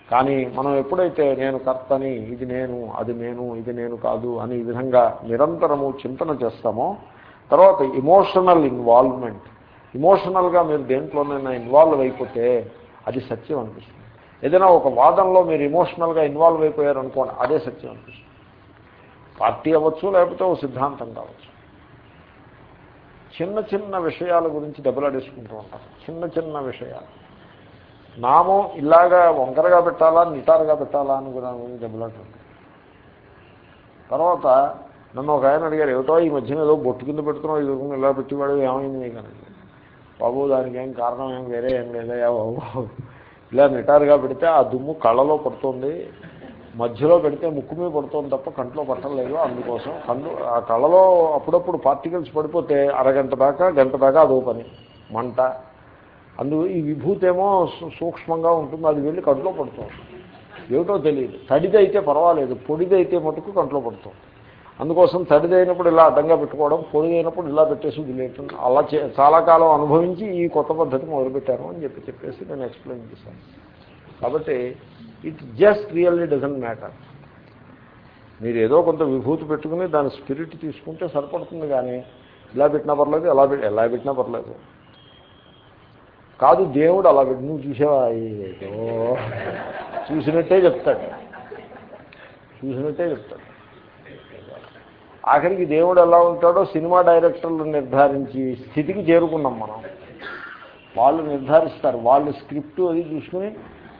కానీ మనం ఎప్పుడైతే నేను కర్తని ఇది నేను అది నేను ఇది నేను కాదు అని ఈ విధంగా నిరంతరము చింతన చేస్తామో తర్వాత ఇమోషనల్ ఇన్వాల్వ్మెంట్ ఇమోషనల్గా మీరు దేంట్లోనైనా ఇన్వాల్వ్ అయిపోతే అది సత్యం అనిపిస్తుంది. ఏదైనా ఒక వాదంలో మీరు ఇమోషనల్గా ఇన్వాల్వ్ అయిపోయారు అనుకోండి అదే సత్యం అనిపిస్తుంది. పార్టీ అవ్వచ్చు లేకపోతే ఓ సిద్ధాంతం కావచ్చు. చిన్న చిన్న విషయాల గురించి దెబ్బలాడేసుకుంటూ ఉంటారు. చిన్న చిన్న విషయాలు. నామం ఇలాగా వంకరగా పెట్టాలా నిటారుగా పెట్టాలా అని కూడా దెబ్బలాడుతుంది తర్వాత నన్ను ఒక ఆయన అడిగారు ఏమిటో ఈ మధ్యన ఏదో బొట్టు కింద పెడుతున్నావు ఇది ఇలా పెట్టివాడు ఏమైంది కానీ బాబు దానికి ఏం కారణం ఏం వేరే ఏం లేదయా బాబు. ఇలా నిటారుగా పెడితే ఆ దుమ్ము కళ్ళలో పడుతుంది. మధ్యలో పెడితే ముక్కు మీద పడుతుంది తప్ప కంట్లో పట్టలేదు అందుకోసం. కళ్ళు ఆ కళ్ళలో అప్పుడప్పుడు పార్టికల్స్ పడిపోతే అరగంట దాకా గంట దాకా అదో పని మంట. అందు ఈ విభూతి ఏమో సూక్ష్మంగా ఉంటుంది అది వెళ్ళి కంట్లో పడుతుంది. ఏమిటో తెలియదు. తడిదైతే పర్వాలేదు పొడిదైతే మటుకు కంట్లో పడుతుంది. అందుకోసం తడిదైనప్పుడు ఇలా అడ్డంగా పెట్టుకోవడం పొడిదైనప్పుడు ఇలా పెట్టేసి వదిలేయటం అలా చాలా కాలం అనుభవించి ఈ కొత్త పద్ధతి మొదలుపెట్టాను అని చెప్పి చెప్పేసి నేను ఎక్స్ప్లెయిన్ చేశాను. కాబట్టి it just really doesn't matter మీరు ఏదో కొంత విభూతి పెట్టుకుని దాని స్పిరిట్ తీసుకుంటే సరిపడుతుంది కానీ ఇలా పెట్టినా పర్లేదు ఎలా పెట్టి ఎలా పెట్టినా పర్లేదు. కాదు దేవుడు అలా పెట్టి నువ్వు చూసావా? ఏదో చూసినట్టే చెప్తాడు. చూసినట్టే చెప్తాడు. ఆఖరికి దేవుడు ఎలా ఉంటాడో సినిమా డైరెక్టర్లు నిర్ధారించి స్థితికి చేరుకున్నాం మనం. వాళ్ళు నిర్ధారిస్తారు. వాళ్ళు స్క్రిప్ట్ అది చూసుకుని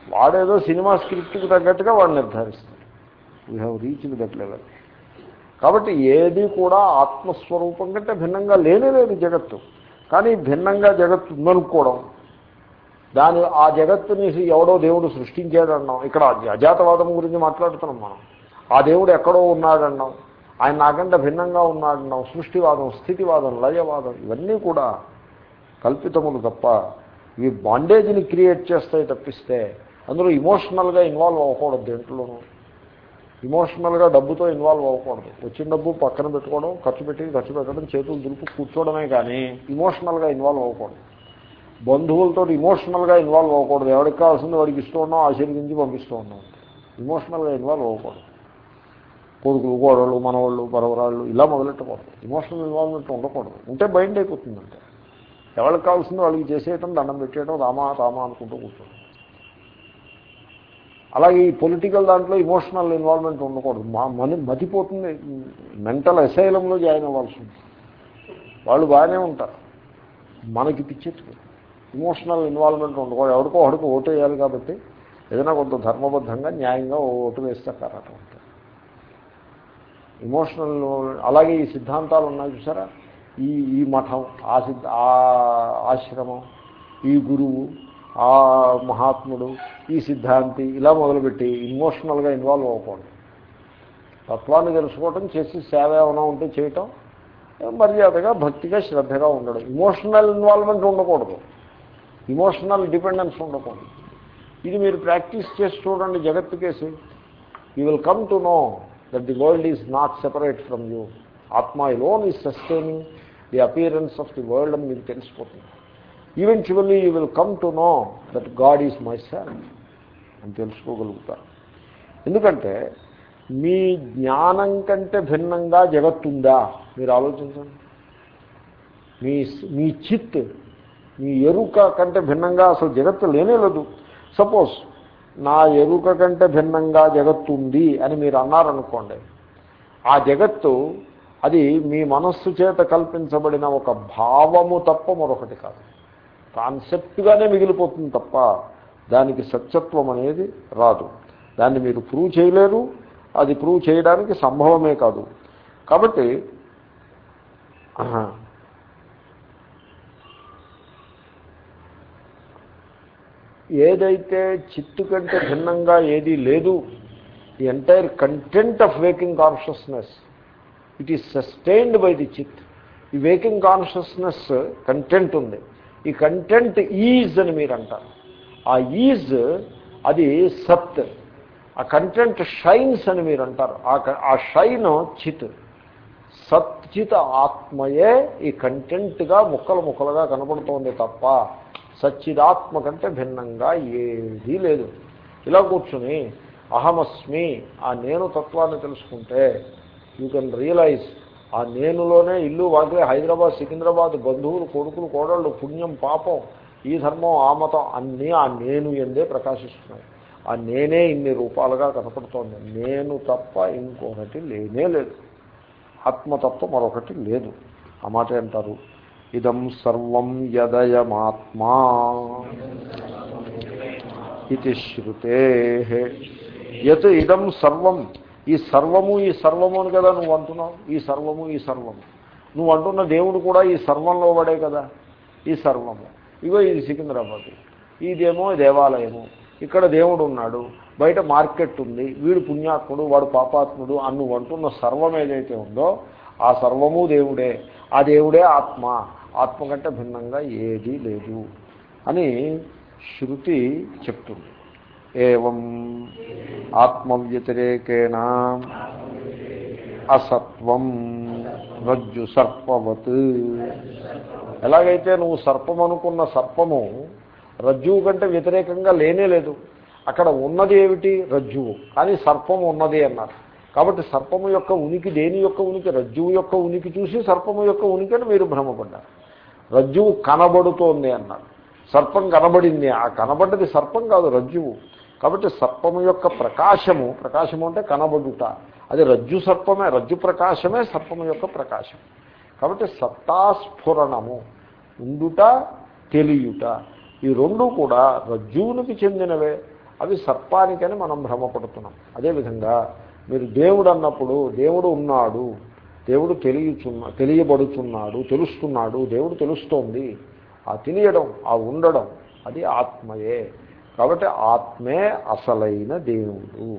వాడేదో సినిమా స్క్రిప్ట్కి తగ్గట్టుగా వాడు నిర్ధారిస్తారు we have reach that level కాబట్టి ఏది కూడా ఆత్మస్వరూపం కంటే భిన్నంగా లేనే లేదు జగత్తు. కానీ భిన్నంగా జగత్తు ఉందనుకోవడం దాని ఆ జగత్తుని ఎవడో దేవుడు సృష్టించాడన్నాం ఇక్కడ అజాతవాదం గురించి మాట్లాడుతున్నాం మనం. ఆ దేవుడు ఎక్కడో ఉన్నాడన్నాం ఆయన నాకంటే భిన్నంగా ఉన్నాడన్నాం సృష్టివాదం స్థితివాదం లయవాదం ఇవన్నీ కూడా కల్పితములు తప్ప ఇవి బాండేజ్ని క్రియేట్ చేస్తాయి తప్పిస్తే అందులో ఇమోషనల్గా ఇన్వాల్వ్ అవ్వకూడదు దేంట్లోనూ. ఇమోషనల్గా డబ్బుతో ఇన్వాల్వ్ అవ్వకూడదు. వచ్చిన డబ్బు పక్కన పెట్టుకోవడం ఖర్చు పెట్టి ఖర్చు పెట్టడం చేతులు దులుపు కూర్చోవడమే కానీ ఇమోషనల్గా ఇన్వాల్వ్ అవ్వకూడదు. బంధువులతో ఇమోషనల్గా ఇన్వాల్వ్ అవ్వకూడదు. ఎవరికి కావాల్సింది వాడికి ఇస్తూ ఉన్నాం ఆశీర్వించి పంపిస్తూ ఉన్నాం ఇమోషనల్గా ఇన్వాల్వ్ అవ్వకూడదు. కొడుకులు గోడలు మనవాళ్ళు పరవరాళ్ళు ఇలా మొదలెట్టకూడదు. ఇమోషనల్ ఇన్వాల్వ్మెంట్ ఉండకూడదు. ఉంటే బైండ్ అయిపోతుంది అంటే ఎవరికి కావాల్సిందో వాళ్ళకి చేసేయటం దండం పెట్టేయటం రామా రామా అనుకుంటూ కూర్చోడం అలాగే ఈ పొలిటికల్ దాంట్లో ఇమోషనల్ ఇన్వాల్వ్మెంట్ ఉండకూడదు. మా మని మతిపోతుంది. మెంటల్ అసైలంలో జాయిన్ అవ్వాల్సి ఉంటుంది. వాళ్ళు బాగానే ఉంటారు. మనకి పిచ్చెత్తు ఇమోషనల్ ఇన్వాల్వ్మెంట్ ఉండకూడదు. ఎవరికో ఒకడికి ఓటు వేయాలి కాబట్టి ఏదైనా కొంత ధర్మబద్ధంగా న్యాయంగా ఓటు వేస్తారు అటువంటి ఇమోషనల్ అలాగే ఈ సిద్ధాంతాలు ఉన్నాయి చూసారా? ఈ ఈ మఠం ఆ సిద్ధ ఆ ఆశ్రమం ఈ గురువు ఆ మహాత్ముడు ఈ సిద్ధాంతి ఇలా మొదలుపెట్టి ఇమోషనల్గా ఇన్వాల్వ్ అవ్వకూడదు. తత్వాన్ని తెలుసుకోవటం చేసి సేవ ఏమైనా ఉంటే చేయటం మర్యాదగా భక్తిగా శ్రద్ధగా ఉండడం. ఇమోషనల్ ఇన్వాల్వ్మెంట్ ఉండకూడదు. ఇమోషనల్ డిపెండెన్స్ ఉండకూడదు. ఇది మీరు ప్రాక్టీస్ చేసి చూడండి జగత్తు case you will come to know that the world is not separate from you ఆత్మ alone is sustaining the appearance of the world అని మీకు తెలిసిపోతుంది eventually you will come to know that God is my self అని తెలుసుకోగలుగుతారు. ఎందుకంటే మీ జ్ఞానం కంటే భిన్నంగా జగత్తుందా మీరు ఆలోచించండి. మీ మీ చిత్ మీ ఎరుక కంటే భిన్నంగా అసలు జగత్తు లేనే లేదు. సపోజ్ నా ఎరుక కంటే భిన్నంగా జగత్తు ఉంది అని మీరు అన్నారనుకోండి. ఆ జగత్తు అది మీ మనస్సు చేత కల్పించబడిన ఒక భావము తప్ప మరొకటి కాదు. కాన్సెప్ట్గానే మిగిలిపోతుంది తప్ప దానికి సత్యత్వం అనేది రాదు. దాన్ని మీరు ప్రూవ్ చేయలేరు. అది ప్రూవ్ చేయడానికి సంభవమే కాదు. కాబట్టి ఏదైతే చిత్తు కంటే భిన్నంగా ఏదీ లేదు the entire content of waking consciousness it is sustained by the చిత్ ఈ వేకింగ్ కాన్షియస్నెస్ కంటెంట్ ఉంది. ఈ కంటెంట్ ఈజ్ అని మీరు అంటారు. ఆ ఈజ్ అది సత్. ఆ కంటెంట్ షైన్స్ అని మీరు అంటారు. ఆ షైన్ చిత్ సచ్చిత ఆత్మయే ఈ కంటెంట్గా ముక్కలు ముక్కలుగా కనపడుతోంది తప్ప సచ్చిదాత్మ కంటే భిన్నంగా ఏదీ లేదు. ఇలా కూర్చుని అహమస్మి ఆ నేను తత్వాన్ని తెలుసుకుంటే యూ కెన్ రియలైజ్ ఆ నేనులోనే ఇల్లు వాటి హైదరాబాద్ సికింద్రాబాద్ బంధువులు కొడుకులు కోడళ్ళు పుణ్యం పాపం ఈ ధర్మం ఆ మతం అన్నీ ఆ నేను ఎందే ప్రకాశిస్తున్నాయి. ఆ నేనే ఇన్ని రూపాలుగా కనపడుతోంది. నేను తప్ప ఇంకొకటి లేనే లేదు. ఆత్మతత్వం మరొకటి లేదు. ఆ మాట అంటారు. ఇదం సర్వం యదయమాత్మా ఇది శృతే. యత్ ఇదం సర్వం. ఈ సర్వము ఈ సర్వము అని కదా నువ్వు అంటున్నావు? ఈ సర్వము ఈ సర్వము. నువ్వు అంటున్న దేవుడు కూడా ఈ సర్వంలో పడే కదా? ఈ సర్వము. ఇగో ఇది సికింద్రాబాద్. ఇదేమో దేవాలయము. ఇక్కడ దేవుడు ఉన్నాడు. బయట మార్కెట్ ఉంది. వీడు పుణ్యాత్ముడు వాడు పాపాత్ముడు అన్ను నువ్వు అంటున్న సర్వం ఏదైతే ఉందో ఆ సర్వము దేవుడే. ఆ దేవుడే ఆత్మ. ఆత్మ కంటే భిన్నంగా ఏదీ లేదు అని శృతి చెప్తుంది. ఏం ఆత్మవ్యతిరేకేణ అసత్వం రజ్జు సర్పవత్. ఎలాగైతే నువ్వు సర్పం అనుకున్న సర్పము రజ్జువు కంటే వ్యతిరేకంగా లేనే లేదు. అక్కడ ఉన్నది ఏమిటి? రజ్జువు. కానీ సర్పం ఉన్నది అన్నారు. కాబట్టి సర్పము యొక్క ఉనికి దేని యొక్క ఉనికి? రజ్జువు యొక్క ఉనికి చూసి సర్పము యొక్క ఉనికిని మీరు భ్రమపడ్డారు. రజ్జువు కనబడుతోంది అన్నారు సర్పం కనబడింది. ఆ కనబడ్డది సర్పం కాదు రజ్జువు. కాబట్టి సర్పము యొక్క ప్రకాశము ప్రకాశము అంటే కనబడుట. అది రజ్జు సర్పమే రజ్జు ప్రకాశమే సర్పము యొక్క ప్రకాశం. కాబట్టి సత్తాస్ఫురణము ఉండుట తెలియుట ఈ రెండు కూడా రజ్జువునికి చెందినవే. అవి సర్పానికని మనం భ్రమపడుతున్నాం. అదేవిధంగా మీరు దేవుడు అన్నప్పుడు దేవుడు ఉన్నాడు దేవుడు తెలియచున్నా తెలియబడుతున్నాడు తెలుస్తున్నాడు దేవుడు తెలుస్తోంది. ఆ తెలియడం ఆ ఉండడం అది ఆత్మయే. కాబట్టి ఆత్మే అసలైన దేవుడు.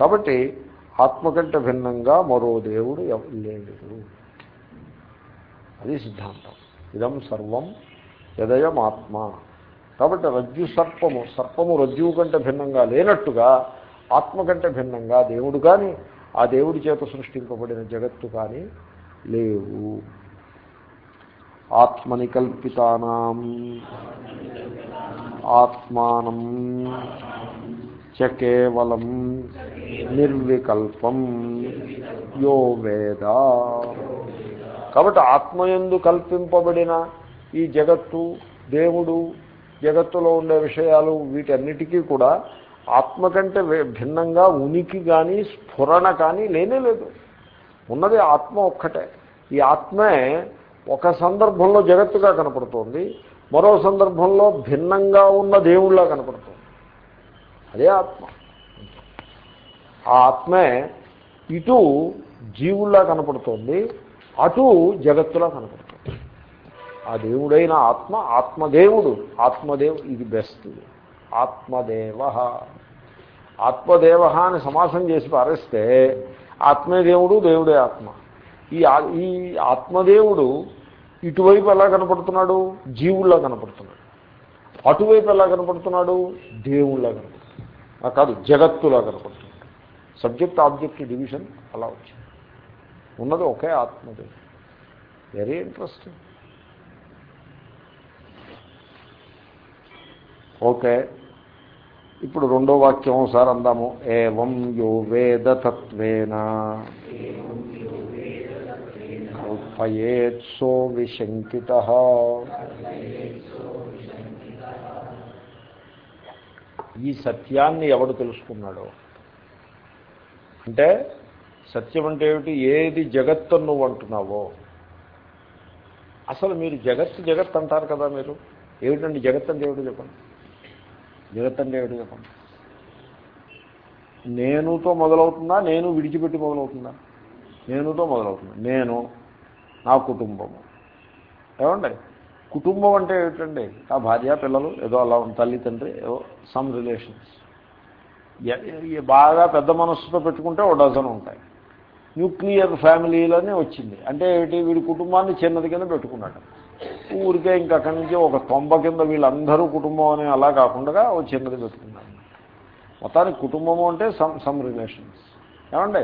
కాబట్టి ఆత్మ కంటే భిన్నంగా మరో దేవుడు లేడు. అది సిద్ధాంతం. ఇదం సర్వం యదయం ఆత్మ కాబట్టి రజ్జు సర్పము సర్పము రజ్జువు కంటే భిన్నంగా లేనట్టుగా ఆత్మ కంటే భిన్నంగా దేవుడు కానీ ఆ దేవుడి చేత సృష్టింపబడిన జగత్తు కానీ లేవు. ఆత్మని కల్పితానాం ఆత్మానం చ కేవలం నిర్వికల్పం. యో వేద. కాబట్టి ఆత్మయందు కల్పింపబడిన ఈ జగత్తు దేవుడు జగత్తులో ఉండే విషయాలు వీటన్నిటికీ కూడా ఆత్మ కంటే భిన్నంగా ఉనికి కానీ స్ఫురణ కానీ లేనే లేదు. ఉన్నది ఆత్మ ఒక్కటే. ఈ ఆత్మే ఒక సందర్భంలో జగత్తుగా కనపడుతోంది మరో సందర్భంలో భిన్నంగా ఉన్న దేవుళ్ళ కనపడుతుంది. అదే ఆత్మ. ఆ ఆత్మే ఇటు జీవుల్లా కనపడుతోంది అటు జగత్తులా కనపడుతుంది. ఆ దేవుడైన ఆత్మ ఆత్మదేవుడు ఆత్మదేవు ఇది బెస్ట్ ఆత్మదేవ. ఆత్మదేవ అని సమాసం చేసి పారేస్తే ఆత్మే దేవుడు దేవుడే ఆత్మ. ఈ ఈ ఆత్మదేవుడు ఇటువైపు ఎలా కనపడుతున్నాడు? జీవుల్లా కనపడుతున్నాడు. అటువైపు ఎలా కనపడుతున్నాడు? దేవుళ్ళ కనపడుతున్నాడు. కాదు జగత్తులా కనపడుతున్నాడు. సబ్జెక్ట్ ఆబ్జెక్ట్ డివిజన్ అలా వచ్చింది. ఉన్నది ఒకే ఆత్మదేవుడు. వెరీ ఇంట్రెస్టింగ్ ఓకే ఇప్పుడు రెండో వాక్యం ఒకసారి అందాము ఏవం యో వేదతత్వేన. కల్పయేత్సో విశంకిత. ఈ సత్యాన్ని ఎవడు తెలుసుకున్నాడో? అంటే సత్యం అంటే ఏమిటి? ఏది జగత్తు నువ్వు అంటున్నావో? అసలు మీరు జగత్తు జగత్ అంటారు కదా మీరు? ఏమిటండి జగత్ అంటే ఏమిటి చెప్పండి. జగత్ అంటే ఏమిటి చెప్పండి నేనుతో మొదలవుతుందా? నేను విడిచిపెట్టి మొదలవుతుందా? నేనుతో మొదలవుతుంది? నేను నా కుటుంబము. ఏమండి? కుటుంబం అంటే ఏమిటండి? ఆ భార్య పిల్లలు ఏదో అలా తల్లి తండ్రి ఏదో సమ్ రిలేషన్స్ బాగా పెద్ద మనస్సుతో పెట్టుకుంటే ఓ డజన్ ఉంటాయి. న్యూక్లియర్ ఫ్యామిలీలోనే వచ్చింది. అంటే ఏమిటి? వీడి కుటుంబాన్ని చిన్నది కింద పెట్టుకున్నాడు. ఊరికే ఇంకా అక్కడి నుంచి ఒక తొంభ కింద వీళ్ళందరూ కుటుంబం అని అలా కాకుండా ఓ చిన్నది పెట్టుకున్నారు. మొత్తానికి కుటుంబము అంటే సమ్ సమ్ రిలేషన్స్ ఏమండి?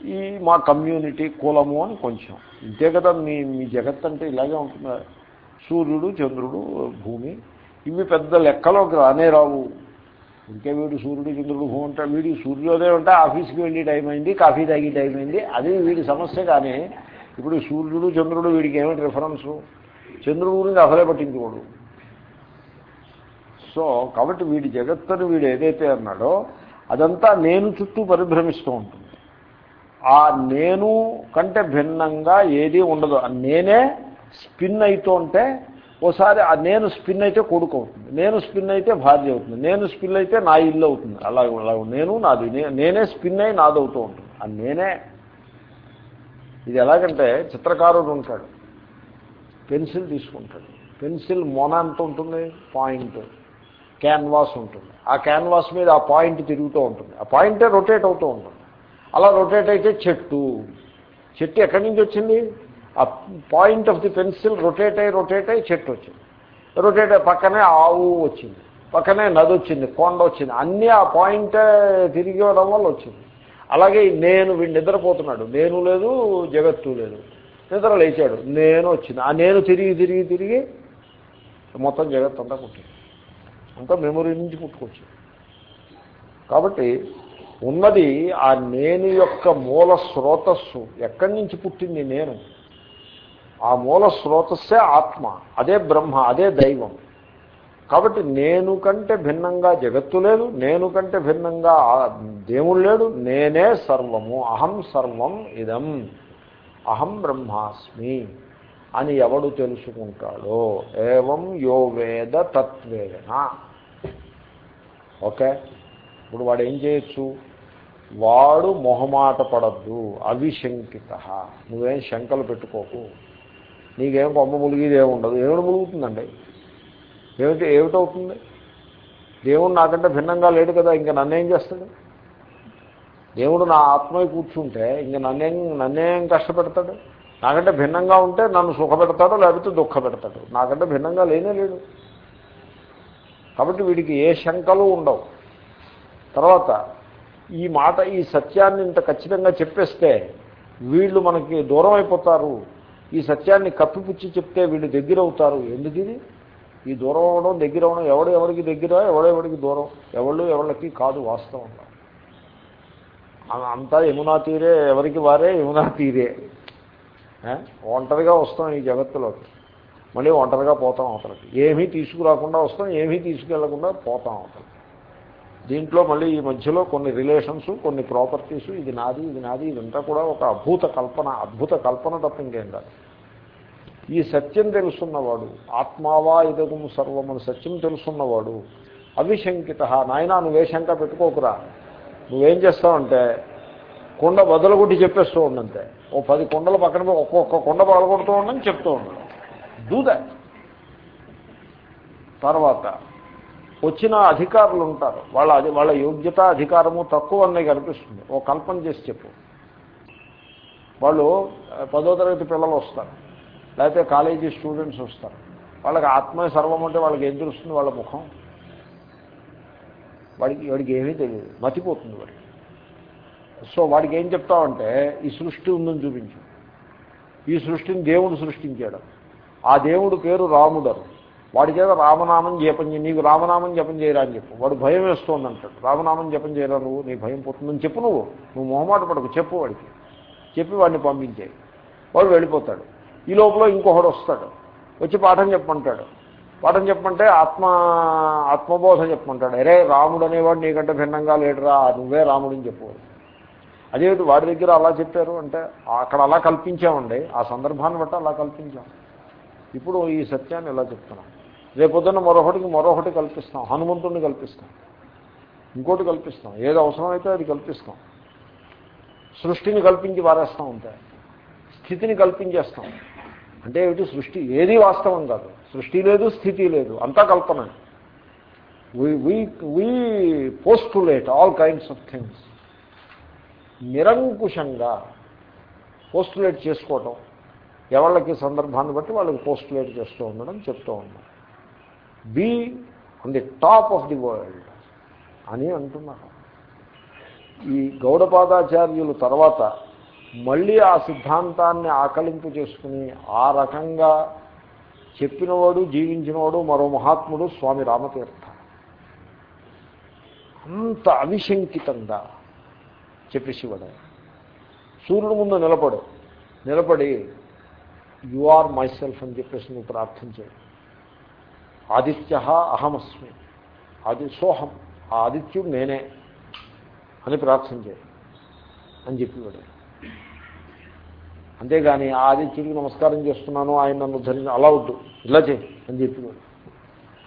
ఈ మా కమ్యూనిటీ కులము అని కొంచెం. ఇంతే కదా మీ మీ జగత్ అంటే ఇలాగే ఉంటుందా? సూర్యుడు చంద్రుడు భూమి. ఇవి పెద్ద లెక్కలోకి రానే రావు. ఇంకే వీడు సూర్యుడు చంద్రుడు భూమి అంటే వీడి సూర్యోదయం అంటే ఆఫీస్కి వెళ్ళి టైం అయింది కాఫీ తాగి టైం అయింది. అది వీడి సమస్య కానీ ఇప్పుడు సూర్యుడు చంద్రుడు వీడికి ఏమిటి రిఫరెన్సు చంద్రుడు గురించి అసలే పట్టించుకోడు. సో కాబట్టి వీడి జగత్తుని వీడు ఏదైతే అన్నాడో అదంతా నేను చుట్టూ పరిభ్రమిస్తూ ఉంటుంది. ఆ నేను కంటే భిన్నంగా ఏదీ ఉండదు. నేనే స్పిన్ అవుతూ ఉంటే ఓసారి ఆ నేను స్పిన్ అయితే కొడుకు అవుతుంది. నేను స్పిన్ అయితే భార్య అవుతుంది. నేను స్పిన్ అయితే నా ఇల్లు అవుతుంది. అలా అలా నేను నాది నేనే స్పిన్ అయి నాదవుతూ ఉంటుంది. ఆ నేనే. ఇది ఎలాగంటే చిత్రకారుడు ఉంటాడు. పెన్సిల్ తీసుకుంటాడు పెన్సిల్ మొన ఎంత ఉంటుంది? పాయింట్. క్యాన్వాస్ ఉంటుంది. ఆ క్యాన్వాస్ మీద ఆ పాయింట్ తిరుగుతూ ఉంటుంది. ఆ పాయింటే రొటేట్ అవుతూ ఉంటుంది. అలా రొటేట్ అయితే చెట్టు. చెట్టు ఎక్కడి నుంచి వచ్చింది? ఆ point of the pencil rotate అయ్యి రొటేట్ అయ్యి చెట్టు వచ్చింది. రొటేట్ అయ్యి పక్కనే ఆవు వచ్చింది. పక్కనే నది వచ్చింది. కొండ వచ్చింది. అన్నీ ఆ పాయింట్ తిరిగి వల్ల వచ్చింది. అలాగే నేను వీడు నిద్రపోతున్నాడు. నేను లేదు జగత్తు లేదు. నిద్ర లేచాడు నేను వచ్చింది. ఆ నేను తిరిగి తిరిగి తిరిగి మొత్తం జగత్ అంతా పుట్టింది అంతా మెమొరీ నుంచి పుట్టుకొచ్చింది. కాబట్టి ఉన్నది ఆ నేను యొక్క మూల స్రోతస్సు. ఎక్కడి నుంచి పుట్టింది నేను? ఆ మూల స్రోతస్సే ఆత్మ. అదే బ్రహ్మ అదే దైవం. కాబట్టి నేను కంటే భిన్నంగా జగత్తు లేదు. నేను కంటే భిన్నంగా దేవుడు లేడు. నేనే సర్వము. అహం సర్వం ఇదం. అహం బ్రహ్మాస్మి అని ఎవడు తెలుసుకుంటాడో? ఏవం యో వేద తత్వేన. ఓకే? ఇప్పుడు వాడు ఏం చేయొచ్చు? వాడు మొహమాట పడద్దు అవిశంకిత. నువ్వేం శంకలు పెట్టుకోకు. నీకేం కొమ్మ ములిగిది ఏమి ఉండదు. ఏమిటి ములుగుతుందండి? ఏమిటి ఏమిటవుతుంది? దేవుడు నాకంటే భిన్నంగా లేడు కదా ఇంకా నన్నేం చేస్తాడు? దేవుడు నా ఆత్మై కూర్చుంటే ఇంక నన్నేం నన్నేం కష్టపెడతాడు? నాకంటే భిన్నంగా ఉంటే నన్ను సుఖపెడతాడు లేకపోతే దుఃఖ పెడతాడు నాకంటే భిన్నంగా లేనే లేడు కాబట్టి వీడికి ఏ శంకలు ఉండవు. తర్వాత ఈ మాట ఈ సత్యాన్ని ఇంత ఖచ్చితంగా చెప్పేస్తే వీళ్ళు మనకి దూరం అయిపోతారు ఈ సత్యాన్ని కప్పిపుచ్చి చెప్తే వీళ్ళు దగ్గర అవుతారు ఎందుకు ఇది? ఈ దూరం అవడం దగ్గర అవడం ఎవడు ఎవరికి దగ్గర ఎవడెవడికి దూరం? ఎవళ్ళు ఎవరికి కాదు వాస్తవంగా. అంతా యమునా తీరే ఎవరికి వారే? యమునా తీరే. ఒంటరిగా వస్తాం ఈ జగత్తులోకి. మళ్ళీ ఒంటరిగా పోతాం అవతలకి. ఏమీ తీసుకురాకుండా వస్తాం ఏమీ తీసుకెళ్ళకుండా పోతాం అవతలకి. దీంట్లో మళ్ళీ ఈ మధ్యలో కొన్ని రిలేషన్స్ కొన్ని ప్రాపర్టీస్ ఇది నాది ఇది నాది ఇదంతా కూడా ఒక అద్భుత కల్పన అద్భుత కల్పన తప్ప ఇంకేం కాదు. ఈ సత్యం తెలుసున్నవాడు ఆత్మావా ఇదగం సర్వమని సత్యం తెలుసున్నవాడు అవిశంకిత. నాయన నువ్వే శంక పెట్టుకోకురా. నువ్వేం చేస్తావంటే కుండ వదలగొట్టి చెప్పేస్తూ ఉండంతే. ఓ పది కుండలు పక్కన ఒక్కొక్క కుండ పగలగొడుతూ ఉండని చెప్తూ ఉండడం. దూద తర్వాత వచ్చిన అధికారులు ఉంటారు. వాళ్ళ అది వాళ్ళ యోగ్యత అధికారము తక్కువ అన్నీ కనిపిస్తుంది. ఓ కల్పన చేసి చెప్పు. వాళ్ళు పదో తరగతి పిల్లలు వస్తారు. లేకపోతే కాలేజీ స్టూడెంట్స్ వస్తారు. వాళ్ళకి ఆత్మ సర్వం అంటే వాళ్ళకి ఏం తెలుస్తుంది? వాళ్ళ ముఖం. వాడికి వాడికి ఏమీ తెలియదు. మతిపోతుంది వాడికి సో వాడికి ఏం చెప్తామంటే ఈ సృష్టి ఉందని చూపించు. ఈ సృష్టిని దేవుడు సృష్టించాడు. ఆ దేవుడు పేరు రాముడరు. వాడి చేత రామనామం జపం చేయి నీకు రామనామం జపం చేయరా అని చెప్పు. వాడు భయం వేస్తోంది అంటాడు. రామనామం జపం చేయరా నువ్వు? నీ భయం పోతుందని చెప్పు నువ్వు. నువ్వు మొహమాట పడకు చెప్పు వాడికి. చెప్పి వాడిని పంపించేయి. వాడు వెళ్ళిపోతాడు. ఈ లోపల ఇంకొకడు వస్తాడు. వచ్చి పాఠం చెప్పమంటాడు. పాఠం చెప్పమంటే ఆత్మ ఆత్మబోధ చెప్పమంటాడు. అరే రాముడు అనేవాడు నీకంటే భిన్నంగా లేడురా నువ్వే రాముడని చెప్పు. అదేమిటి వాడి దగ్గర అలా చెప్పారు అంటే అక్కడ అలా కల్పించామండి. ఆ సందర్భాన్ని బట్టి అలా కల్పించాం. ఇప్పుడు ఈ సత్యాన్ని ఇలా చెప్తున్నాం. రేపొద్దున మరొకటికి మరొకటి కల్పిస్తాం. హనుమంతుడిని కల్పిస్తాం. ఇంకోటి కల్పిస్తాం. ఏది అవసరమైతే అది కల్పిస్తాం. సృష్టిని కల్పించి వారేస్తాం అంతే. స్థితిని కల్పించేస్తాం. అంటే ఏమిటి? సృష్టి ఏది వాస్తవం కాదు. సృష్టి లేదు స్థితి లేదు. అంతా కల్పన. We postulate all kinds of things నిరంకుశంగా postulate చేసుకోవటం. ఎవళ్ళకి సందర్భాన్ని బట్టి వాళ్ళకి పోస్టులేట్ చేస్తూ ఉండడం చెప్తూ ఉన్నాం be on the top of the world అని అంటున్నారు. ఈ గౌడపాదాచార్యులు తర్వాత మళ్ళీ ఆ సిద్ధాంతాన్ని ఆకలింపు చేసుకుని ఆ రకంగా చెప్పినవాడు జీవించినవాడు మరో మహాత్ముడు స్వామి రామతీర్థ. అంత అవిశంకితంగా చెప్పేసేవాడు ఆయన. సూర్యుడు ముందు నిలబడు. నిలబడి యు ఆర్ మై సెల్ఫ్ అని చెప్పేసి నువ్వు ప్రార్థించాడు ఆదిత్య అహమస్మి. అది సోహం. ఆ ఆదిత్యుడు నేనే అని ప్రార్థించాడు అని చెప్పేవాడు అంతేగాని ఆదిత్యుడికి నమస్కారం చేస్తున్నాను ఆయన నన్ను ఉద్ధరించి అలా వద్దు. ఇలా చేయి అని చెప్పేవాడు.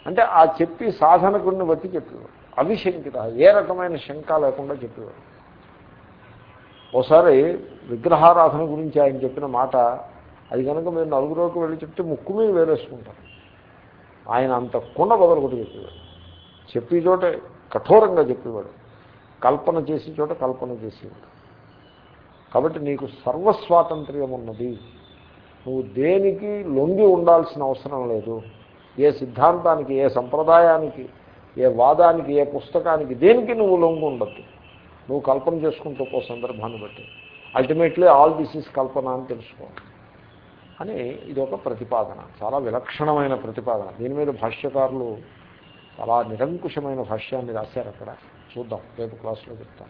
అంటే ఆ చెప్పి సాధనకుడిని బట్టి చెప్పేవాడు. అవిశంకిత ఏ రకమైన శంక లేకుండా చెప్పేవాడు. ఒకసారి విగ్రహారాధన గురించి ఆయన చెప్పిన మాట అది కనుక మీరు నలుగురికి వెళ్ళి చెప్తే ముక్కు మీద వేరేసుకుంటారు. ఆయన అంత కుండ బదలకొట్టి చెప్పేవాడు. చెప్పే చోట కఠోరంగా చెప్పేవాడు. కల్పన చేసే చోట కల్పన చేసేవాడు. కాబట్టి నీకు సర్వస్వాతంత్ర్యం ఉన్నది నువ్వు దేనికి లొంగి ఉండాల్సిన అవసరం లేదు. ఏ సిద్ధాంతానికి ఏ సంప్రదాయానికి ఏ వాదానికి ఏ పుస్తకానికి దేనికి నువ్వు లొంగి ఉండద్దు. నువ్వు కల్పన చేసుకుంటూ పో సందర్భాన్ని బట్టి. అల్టిమేట్లీ ఆల్ దిస్ ఈజ్ కల్పన అని తెలుసుకో అని ఇది ఒక ప్రతిపాదన. చాలా విలక్షణమైన ప్రతిపాదన. దీని మీద భాష్యకారులు చాలా నిరంకుశమైన భాష్యాన్ని రాశారు అక్కడ చూద్దాం రేపు క్లాస్లో చెప్తాం.